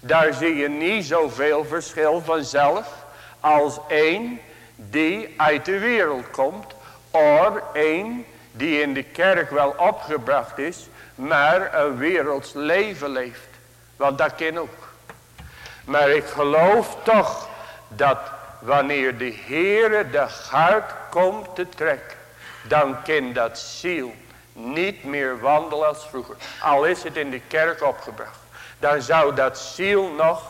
Daar zie je niet zoveel verschil vanzelf als één die uit de wereld komt. Of één die in de kerk wel opgebracht is, maar een werelds leven leeft. Want dat kan ook. Maar ik geloof toch dat wanneer de Heere de hart komt te trekken, dan kan dat ziel niet meer wandelen als vroeger. Al is het in de kerk opgebracht. Dan zou dat ziel nog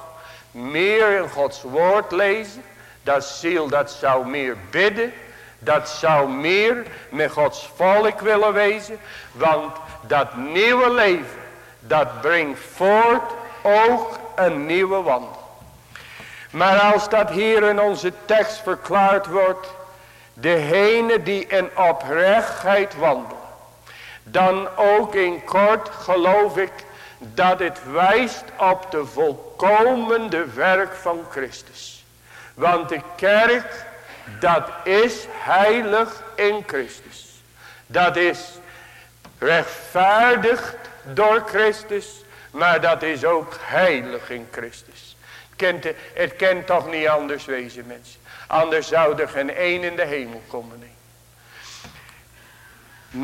meer in Gods woord lezen. Dat ziel dat zou meer bidden. Dat zou meer met Gods volk willen wezen. Want dat nieuwe leven. Dat brengt voort ook een nieuwe wandel. Maar als dat hier in onze tekst verklaard wordt. Degene die in oprechtheid wandelt Dan ook in kort geloof ik dat het wijst op de volkomende werk van Christus. Want de kerk, dat is heilig in Christus. Dat is rechtvaardig door Christus, maar dat is ook heilig in Christus. Het kent, het kent toch niet anders wezen mensen. Anders zou er geen één in de hemel komen. Nee.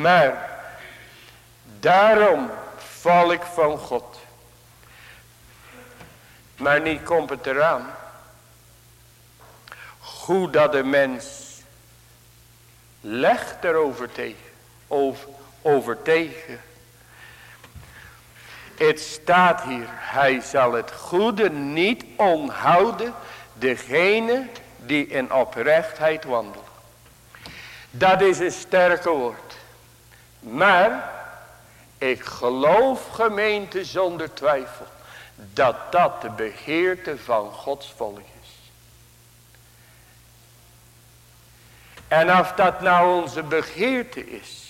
Maar daarom val ik van God. Maar niet komt het eraan. Hoe dat de mens legt erover tegen. Over, over tegen. Het staat hier. Hij zal het goede niet onhouden. Degene die in oprechtheid wandelen. Dat is een sterke woord. Maar ik geloof gemeente zonder twijfel. Dat dat de begeerte van Gods volk is. En of dat nou onze begeerte is.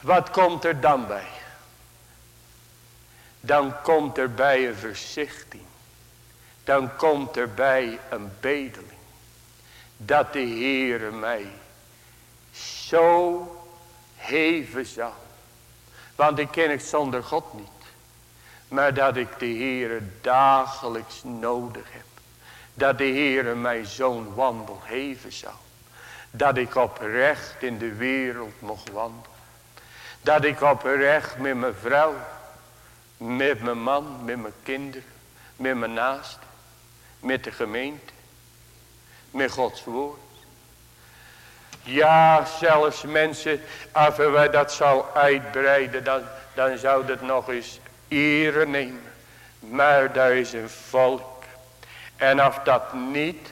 Wat komt er dan bij? Dan komt er bij een verzichting. Dan komt er bij een bedeling. Dat de Heere mij zo heven zal. Want ik ken het zonder God niet. Maar dat ik de Heere dagelijks nodig heb. Dat de Heere mij zo'n wandel heven zal. Dat ik oprecht in de wereld mocht wandelen. Dat ik oprecht met mijn vrouw. Met mijn man, met mijn kinderen. Met mijn naasten. Met de gemeente. Met Gods woord. Ja, zelfs mensen, als wij dat zou uitbreiden, dan, dan zou dat nog eens ere nemen. Maar daar is een volk. En als dat niet,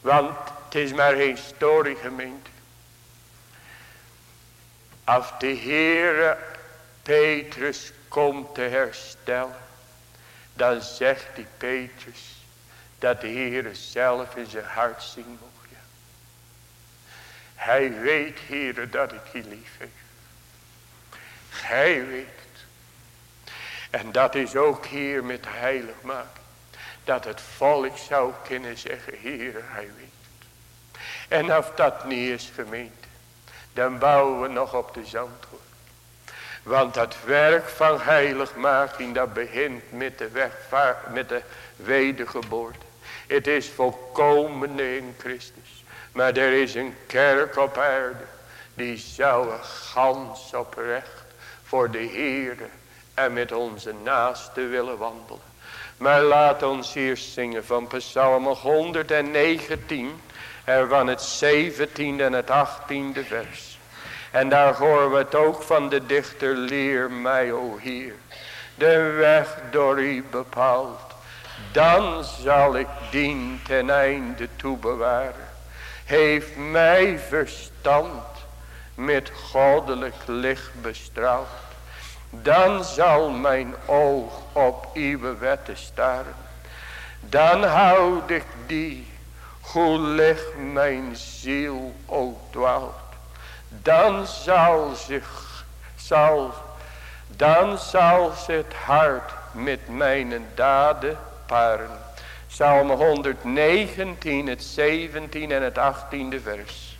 want het is maar geen story gemeente. Als de Heere Petrus komt te herstellen, dan zegt die Petrus dat de Heere zelf in zijn hart zien moet. Hij weet, Heere, dat ik je lief heb. Hij weet. En dat is ook hier met heilig maken. Dat het volk zou kunnen zeggen, Heere, hij weet. En als dat niet is gemeente, dan bouwen we nog op de zandhoor. Want dat werk van heiligmaking, dat begint met de, wegvaart, met de wedergeboorte. Het is volkomen in Christus. Maar er is een kerk op aarde. Die zou gans oprecht voor de Heere en met onze naaste willen wandelen. Maar laat ons hier zingen van Psalm 119 en van het 17e en het 18e vers. En daar horen we het ook van de dichter, leer mij, o Heer, de weg door u bepaald. Dan zal ik dien ten einde toe bewaren heeft mij verstand met goddelijk licht bestraald. Dan zal mijn oog op uw wetten staren. Dan houd ik die, hoe licht mijn ziel ook dwaalt. Dan zal zich, zal, dan zal het hart met mijn daden paren. Psalm 119, het 17 en het 18e vers.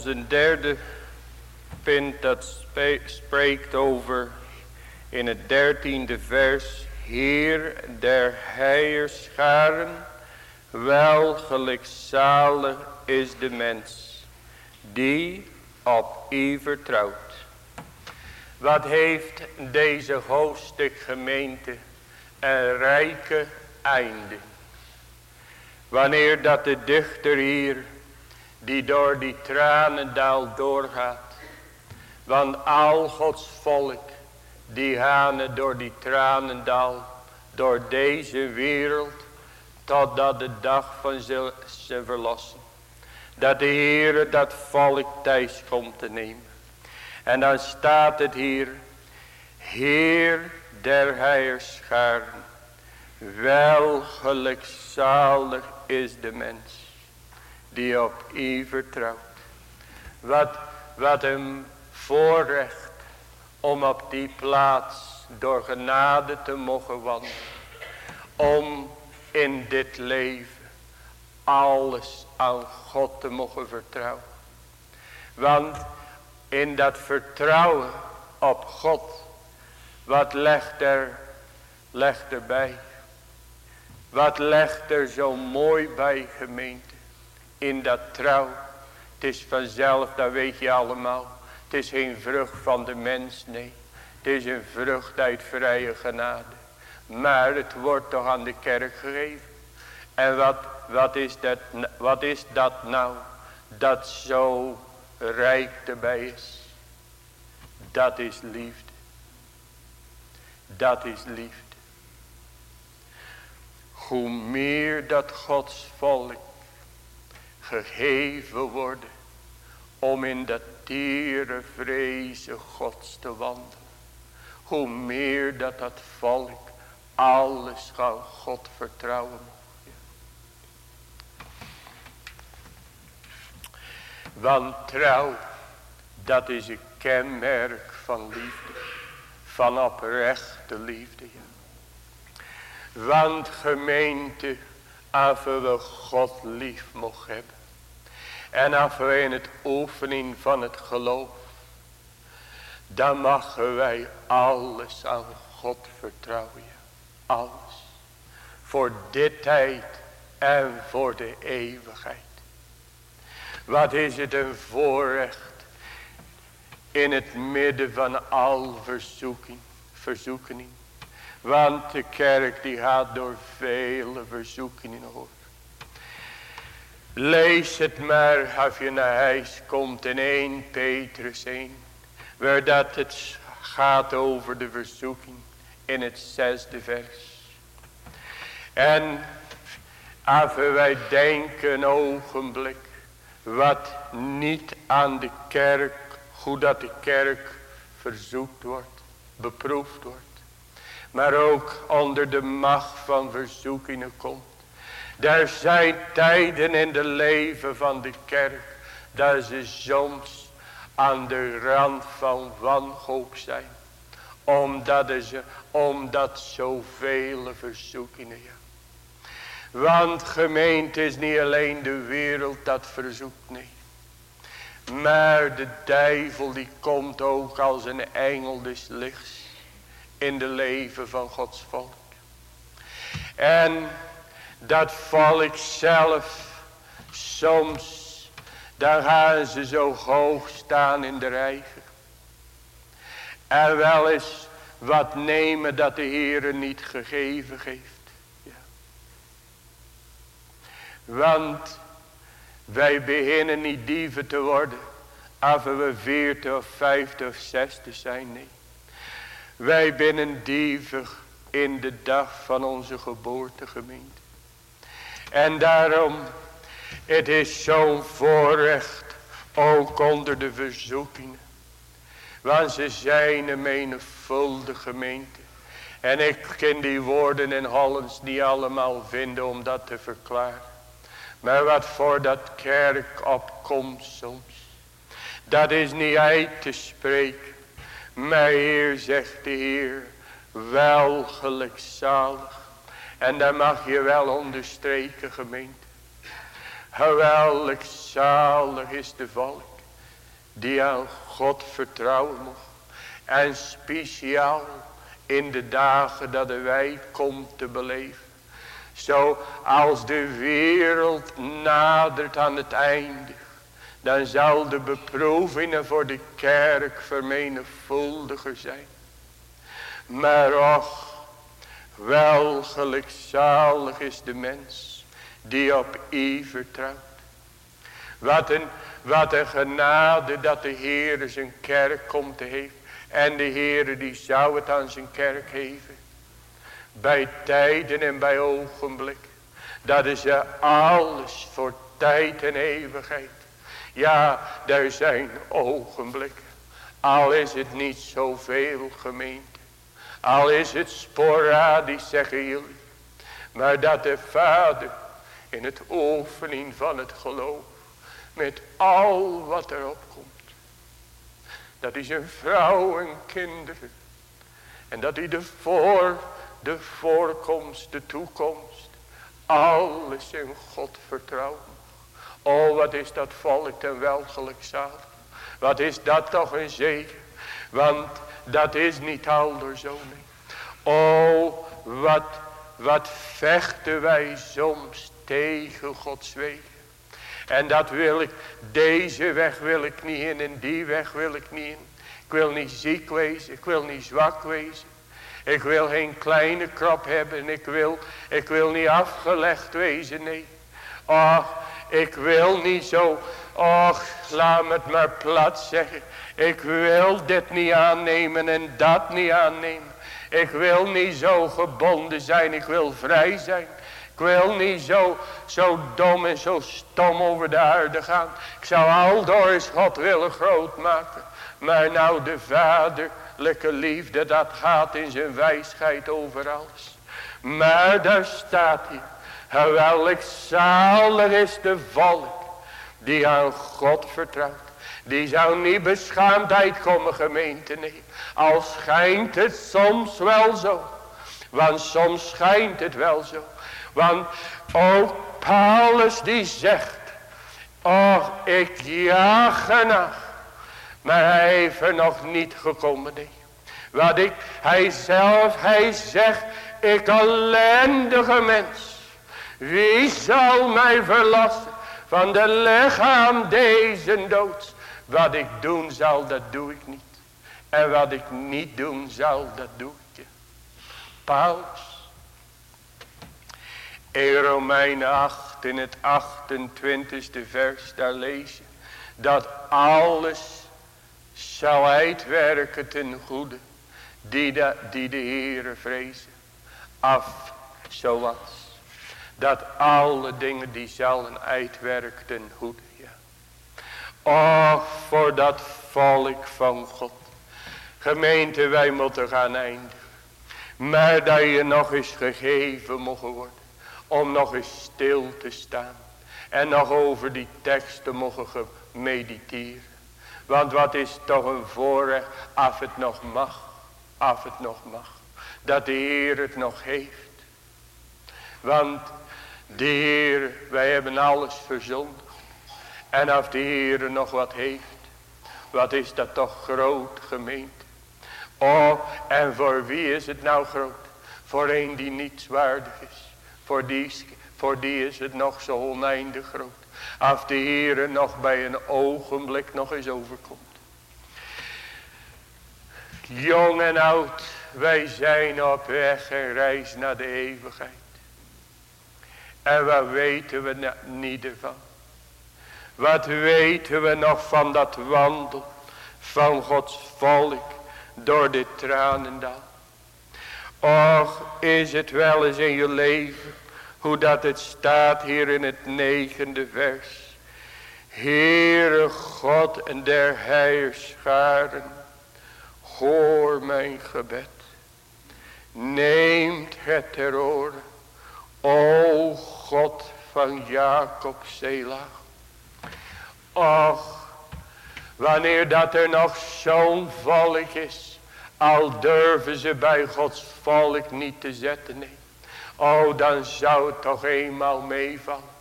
Onze derde punt dat spreekt over in het dertiende vers. Heer der heierscharen, wel is de mens die op u vertrouwt. Wat heeft deze hoofdstuk gemeente een rijke einde. Wanneer dat de dichter hier die door die tranendaal doorgaat. Want al Gods volk die gaan door die tranendaal door deze wereld totdat de dag van zijn verlossing. Dat de Heere dat volk thuis komt te nemen. En dan staat het hier. Heer der heerscharen. Wel gelukzalig is de mens. Die op u vertrouwt. Wat, wat een voorrecht. Om op die plaats door genade te mogen wandelen. Om in dit leven alles aan God te mogen vertrouwen. Want in dat vertrouwen op God. Wat legt er, legt erbij. Wat legt er zo mooi bij gemeente. In dat trouw. Het is vanzelf, dat weet je allemaal. Het is geen vrucht van de mens, nee. Het is een vrucht uit vrije genade. Maar het wordt toch aan de kerk gegeven. En wat, wat, is, dat, wat is dat nou? Dat zo rijk erbij is. Dat is liefde. Dat is liefde. Hoe meer dat Gods volk gegeven worden om in dat dieren vrezen Gods te wandelen. Hoe meer dat dat volk alles gaat God vertrouwen Want trouw, dat is een kenmerk van liefde. Van oprechte liefde. Want gemeente, als we God lief mogen hebben. En we in het oefening van het geloof. Dan mogen wij alles aan God vertrouwen. Alles. Voor dit tijd en voor de eeuwigheid. Wat is het een voorrecht in het midden van al verzoeking, verzoekening. Want de kerk die gaat door vele verzoekingen hoor. Lees het maar als je naar huis komt in 1 Petrus 1. Waar dat het gaat over de verzoeking in het zesde vers. En als wij denken een ogenblik wat niet aan de kerk, hoe dat de kerk verzoekt wordt, beproefd wordt. Maar ook onder de macht van verzoekingen komt. Er zijn tijden in de leven van de kerk, dat ze soms aan de rand van wanhoop zijn. Omdat, ze, omdat zoveel verzoekingen. Want gemeente is niet alleen de wereld dat verzoekt, nee. Maar de duivel die komt ook als een engel des lichts in de leven van Gods volk. En dat volk zelf, soms, daar gaan ze zo hoog staan in de rijgen. En wel eens wat nemen dat de Heer niet gegeven geeft. Want wij beginnen niet dieven te worden. Als we veertig of vijftig of zestig zijn. Nee. Wij binnen dieven in de dag van onze geboortegemeente. En daarom. Het is zo'n voorrecht. Ook onder de verzoekingen. Want ze zijn een menigvuldige gemeente. En ik kan die woorden in Hollands niet allemaal vinden om dat te verklaren. Maar wat voor dat kerk opkomt soms. Dat is niet uit te spreken. Maar Heer zegt de Heer. Wel gelukzalig. En daar mag je wel onderstreken gemeente. Geweldig zalig is de volk die aan God vertrouwen mocht. En speciaal in de dagen dat wij komt te beleven. Zo als de wereld nadert aan het einde. Dan zal de beproevingen voor de kerk vermenigvuldiger zijn. Maar och, wel gelukzalig is de mens die op I vertrouwt. Wat een, wat een genade dat de Heer zijn kerk komt te heeft. En de Heer die zou het aan zijn kerk geven. Bij tijden en bij ogenblik. Dat is alles voor tijd en eeuwigheid. Ja, daar zijn ogenblikken. Al is het niet zoveel gemeente. Al is het sporadisch zeggen jullie. Maar dat de vader in het oefening van het geloof. Met al wat erop komt. Dat hij zijn vrouw en kinderen. En dat hij de voor, de voorkomst, de toekomst. Alles in God vertrouwen. Oh wat is dat volk ten welgelijk. Wat is dat toch een zegen. Want dat is niet alder zo nee. Oh wat, wat vechten wij soms tegen Gods wegen. En dat wil ik, deze weg wil ik niet in en die weg wil ik niet in. Ik wil niet ziek wezen, ik wil niet zwak wezen. Ik wil geen kleine krop hebben, ik wil, ik wil niet afgelegd wezen, nee. Och, ik wil niet zo, och, laat me het maar plat zeggen. Ik wil dit niet aannemen en dat niet aannemen. Ik wil niet zo gebonden zijn, ik wil vrij zijn. Ik wil niet zo, zo dom en zo stom over de aarde gaan. Ik zou al door eens God willen groot maken. Maar nou de vaderlijke liefde, dat gaat in zijn wijsheid over alles. Maar daar staat hij. Geweldig zalig is de volk die aan God vertrouwt. Die zou niet beschaamdheid komen gemeente, nee. Al schijnt het soms wel zo. Want soms schijnt het wel zo. Want ook Paulus die zegt. Och, ik jaag ernaar. Maar hij heeft er nog niet gekomen. Nee. Wat ik, hij zelf, hij zegt. Ik ellendige mens. Wie zal mij verlassen van de lichaam deze dood. Wat ik doen zal, dat doe ik niet. En wat ik niet doen zal, dat doe ik. Paulus. In Romeinen 8 in het 28e vers daar je. Dat alles zal uitwerken ten goede. Die de, die de Heere vrezen. Af zoals. Dat alle dingen die zullen uitwerken ten goede. Och voor dat volk van God. Gemeente wij moeten gaan eindigen. Maar dat je nog eens gegeven mogen worden om nog eens stil te staan. En nog over die teksten mogen mediteren. Want wat is toch een voorrecht af het nog mag. Af het nog mag. Dat de Heer het nog heeft. Want de Heer, wij hebben alles verzonden. En als de Heer nog wat heeft. Wat is dat toch groot gemeente. Oh, en voor wie is het nou groot? Voor een die niets waardig is. Voor die, voor die is het nog zo oneindig groot. Als de Heer nog bij een ogenblik nog eens overkomt. Jong en oud, wij zijn op weg en reis naar de eeuwigheid. En wat weten we niet ervan? Wat weten we nog van dat wandel van Gods volk door dit tranendal? Och, is het wel eens in je leven hoe dat het staat hier in het negende vers. Heere God en der heerscharen, hoor mijn gebed. Neemt het ter oren, o God van Jacob Selah. Och, wanneer dat er nog zo'n volk is, al durven ze bij Gods volk niet te zetten, nee. Oh, dan zou het toch eenmaal meevallen.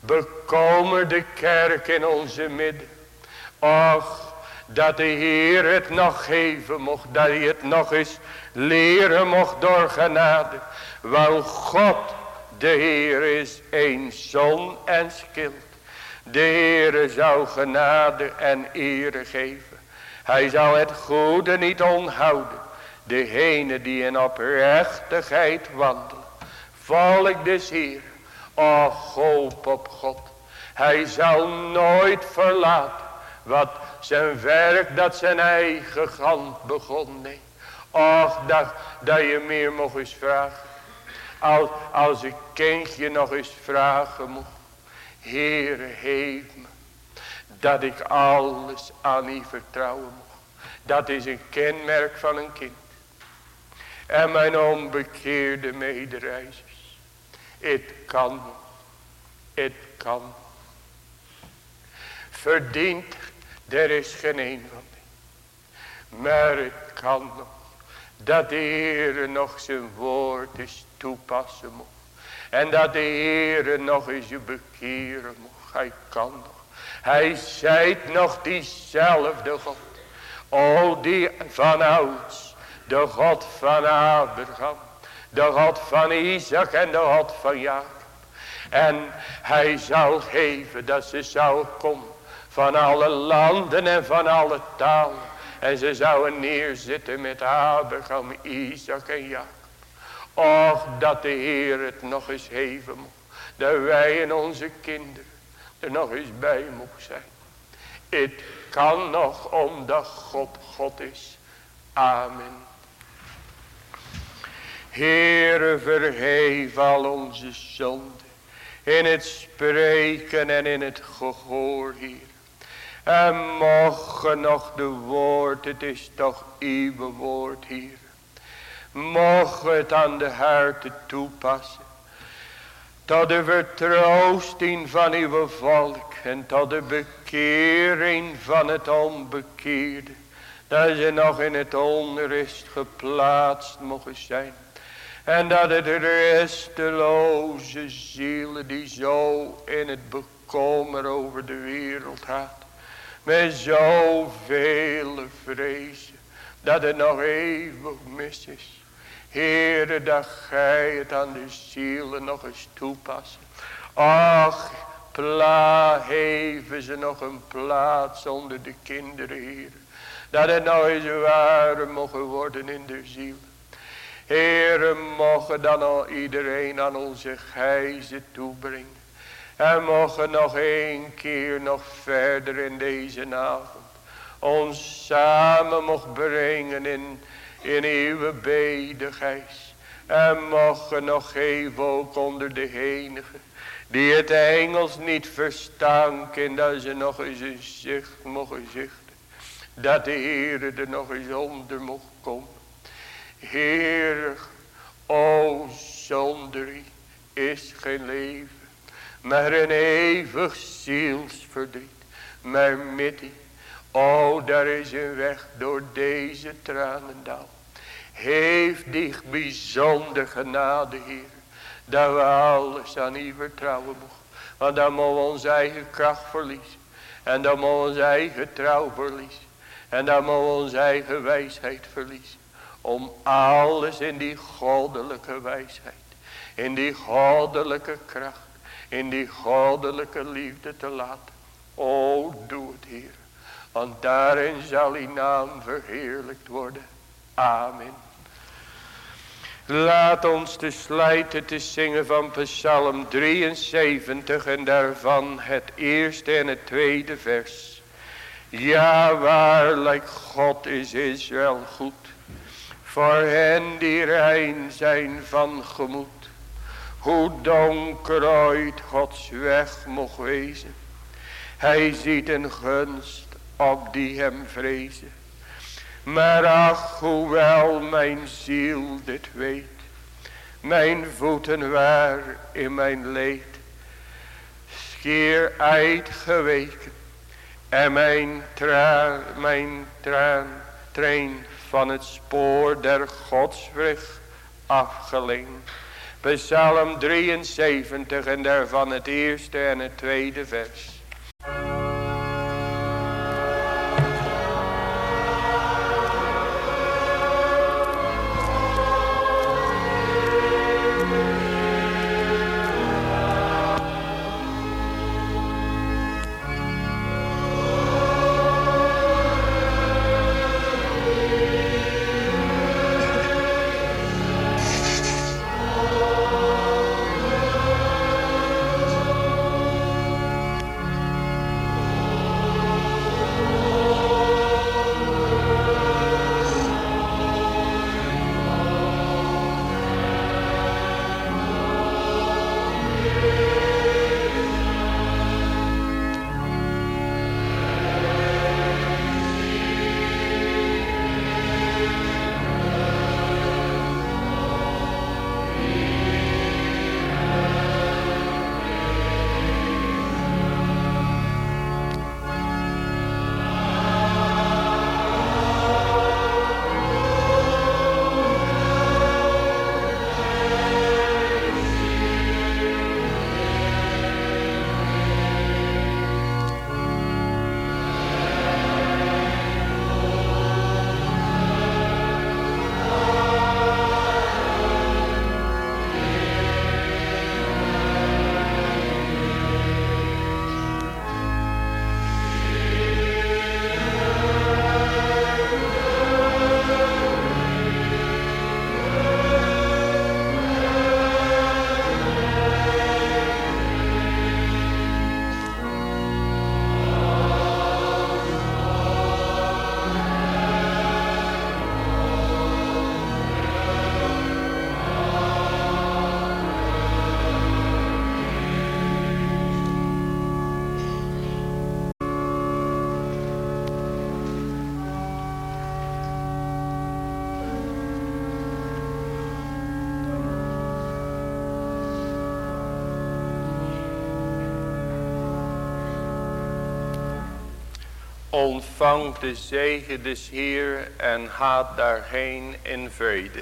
Bekomer de kerk in onze midden. Och, dat de Heer het nog geven mocht. Dat hij het nog eens leren mocht door genade. Want God, de Heer is een zon en schild. De Heere zou genade en ere geven. Hij zou het goede niet onhouden. Degene die in oprechtigheid wandelen. Volk des Heer. Och hoop op God. Hij zal nooit verlaten. Wat zijn werk dat zijn eigen hand begon. Nee. Och dat, dat je meer mocht eens vragen. Als, als ik kindje nog eens vragen mocht. Heere, heeft me. Dat ik alles aan u vertrouwen mocht. Dat is een kenmerk van een kind. En mijn onbekeerde medereizers. Het kan. Het kan. Verdient, er is geen een van die. Maar het kan nog. Dat de Heer nog zijn woord is toepassen moet. En dat de Heere nog eens je bekeren mocht. Hij kan nog. Hij zijt nog diezelfde God. O die van ouds. De God van Abraham. De God van Isaac en de God van Jacob. En hij zal geven dat ze zou komen. Van alle landen en van alle talen. En ze zouden neerzitten met Abraham, Isaac en Jacob. Och, dat de Heer het nog eens geven moet. Dat wij en onze kinderen er nog eens bij mogen zijn. Het kan nog omdat God God is. Amen. Heere, vergeef al onze zonden. In het spreken en in het gehoor, hier. En mogen nog de woord, het is toch uw woord, hier. Mocht het aan de harten toepassen. Tot de vertroosting van uw volk. En tot de bekering van het onbekeerde. Dat ze nog in het onrust geplaatst mogen zijn. En dat het resteloze zielen die zo in het bekomen over de wereld gaat. Met zoveel vrezen. Dat het nog eeuwig mis is. Heere, dat gij het aan de zielen nog eens toepassen. Ach, pla, geven ze nog een plaats onder de kinderen, Heer. Dat het nou eens waar mogen worden in de ziel. Heere, mogen dan al iedereen aan onze gijzen toebrengen. En mogen nog een keer nog verder in deze avond. Ons samen mocht brengen in in uw bedigheid. En mogen nog geven ook onder de enige die het Engels niet verstaan en dat ze nog eens een zicht mogen zichten. Dat de Heer er nog eens onder mocht komen. Heer, o zonder is geen leven, maar een eeuwig zielsverdriet. Maar met O, daar is een weg door deze tranendal. Heeft die bijzonder genade, Heer. Dat we alles aan u vertrouwen mogen. Want dan mogen we onze eigen kracht verliezen. En dan mogen we onze eigen trouw verliezen. En dan mogen we onze eigen wijsheid verliezen. Om alles in die goddelijke wijsheid. In die goddelijke kracht. In die goddelijke liefde te laten. O, doe het, Heer. Want daarin zal uw naam verheerlijkt worden. Amen. Laat ons te slijten te zingen van Psalm 73 en daarvan het eerste en het tweede vers. Ja, waarlijk God is Israël goed. Voor hen die rein zijn van gemoed. Hoe donker ooit Gods weg mocht wezen. Hij ziet een gunst op die hem vrezen. Maar ach, hoewel mijn ziel dit weet, mijn voeten waar in mijn leed, schier uitgeweken, en mijn traan, mijn traan, train van het spoor der godsvrucht afgeleen. Psalm 73 en daarvan het eerste en het tweede vers. Ontvang de zegen des Heer en gaat daarheen in vrede.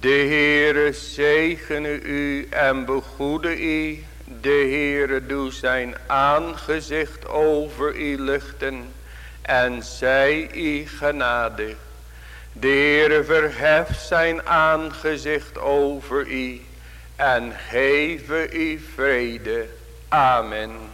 De Heere zegene u en begoede u. De Heere doe zijn aangezicht over u lichten en zij u genadig. De Heere verheft zijn aangezicht over u en geven u vrede. Amen.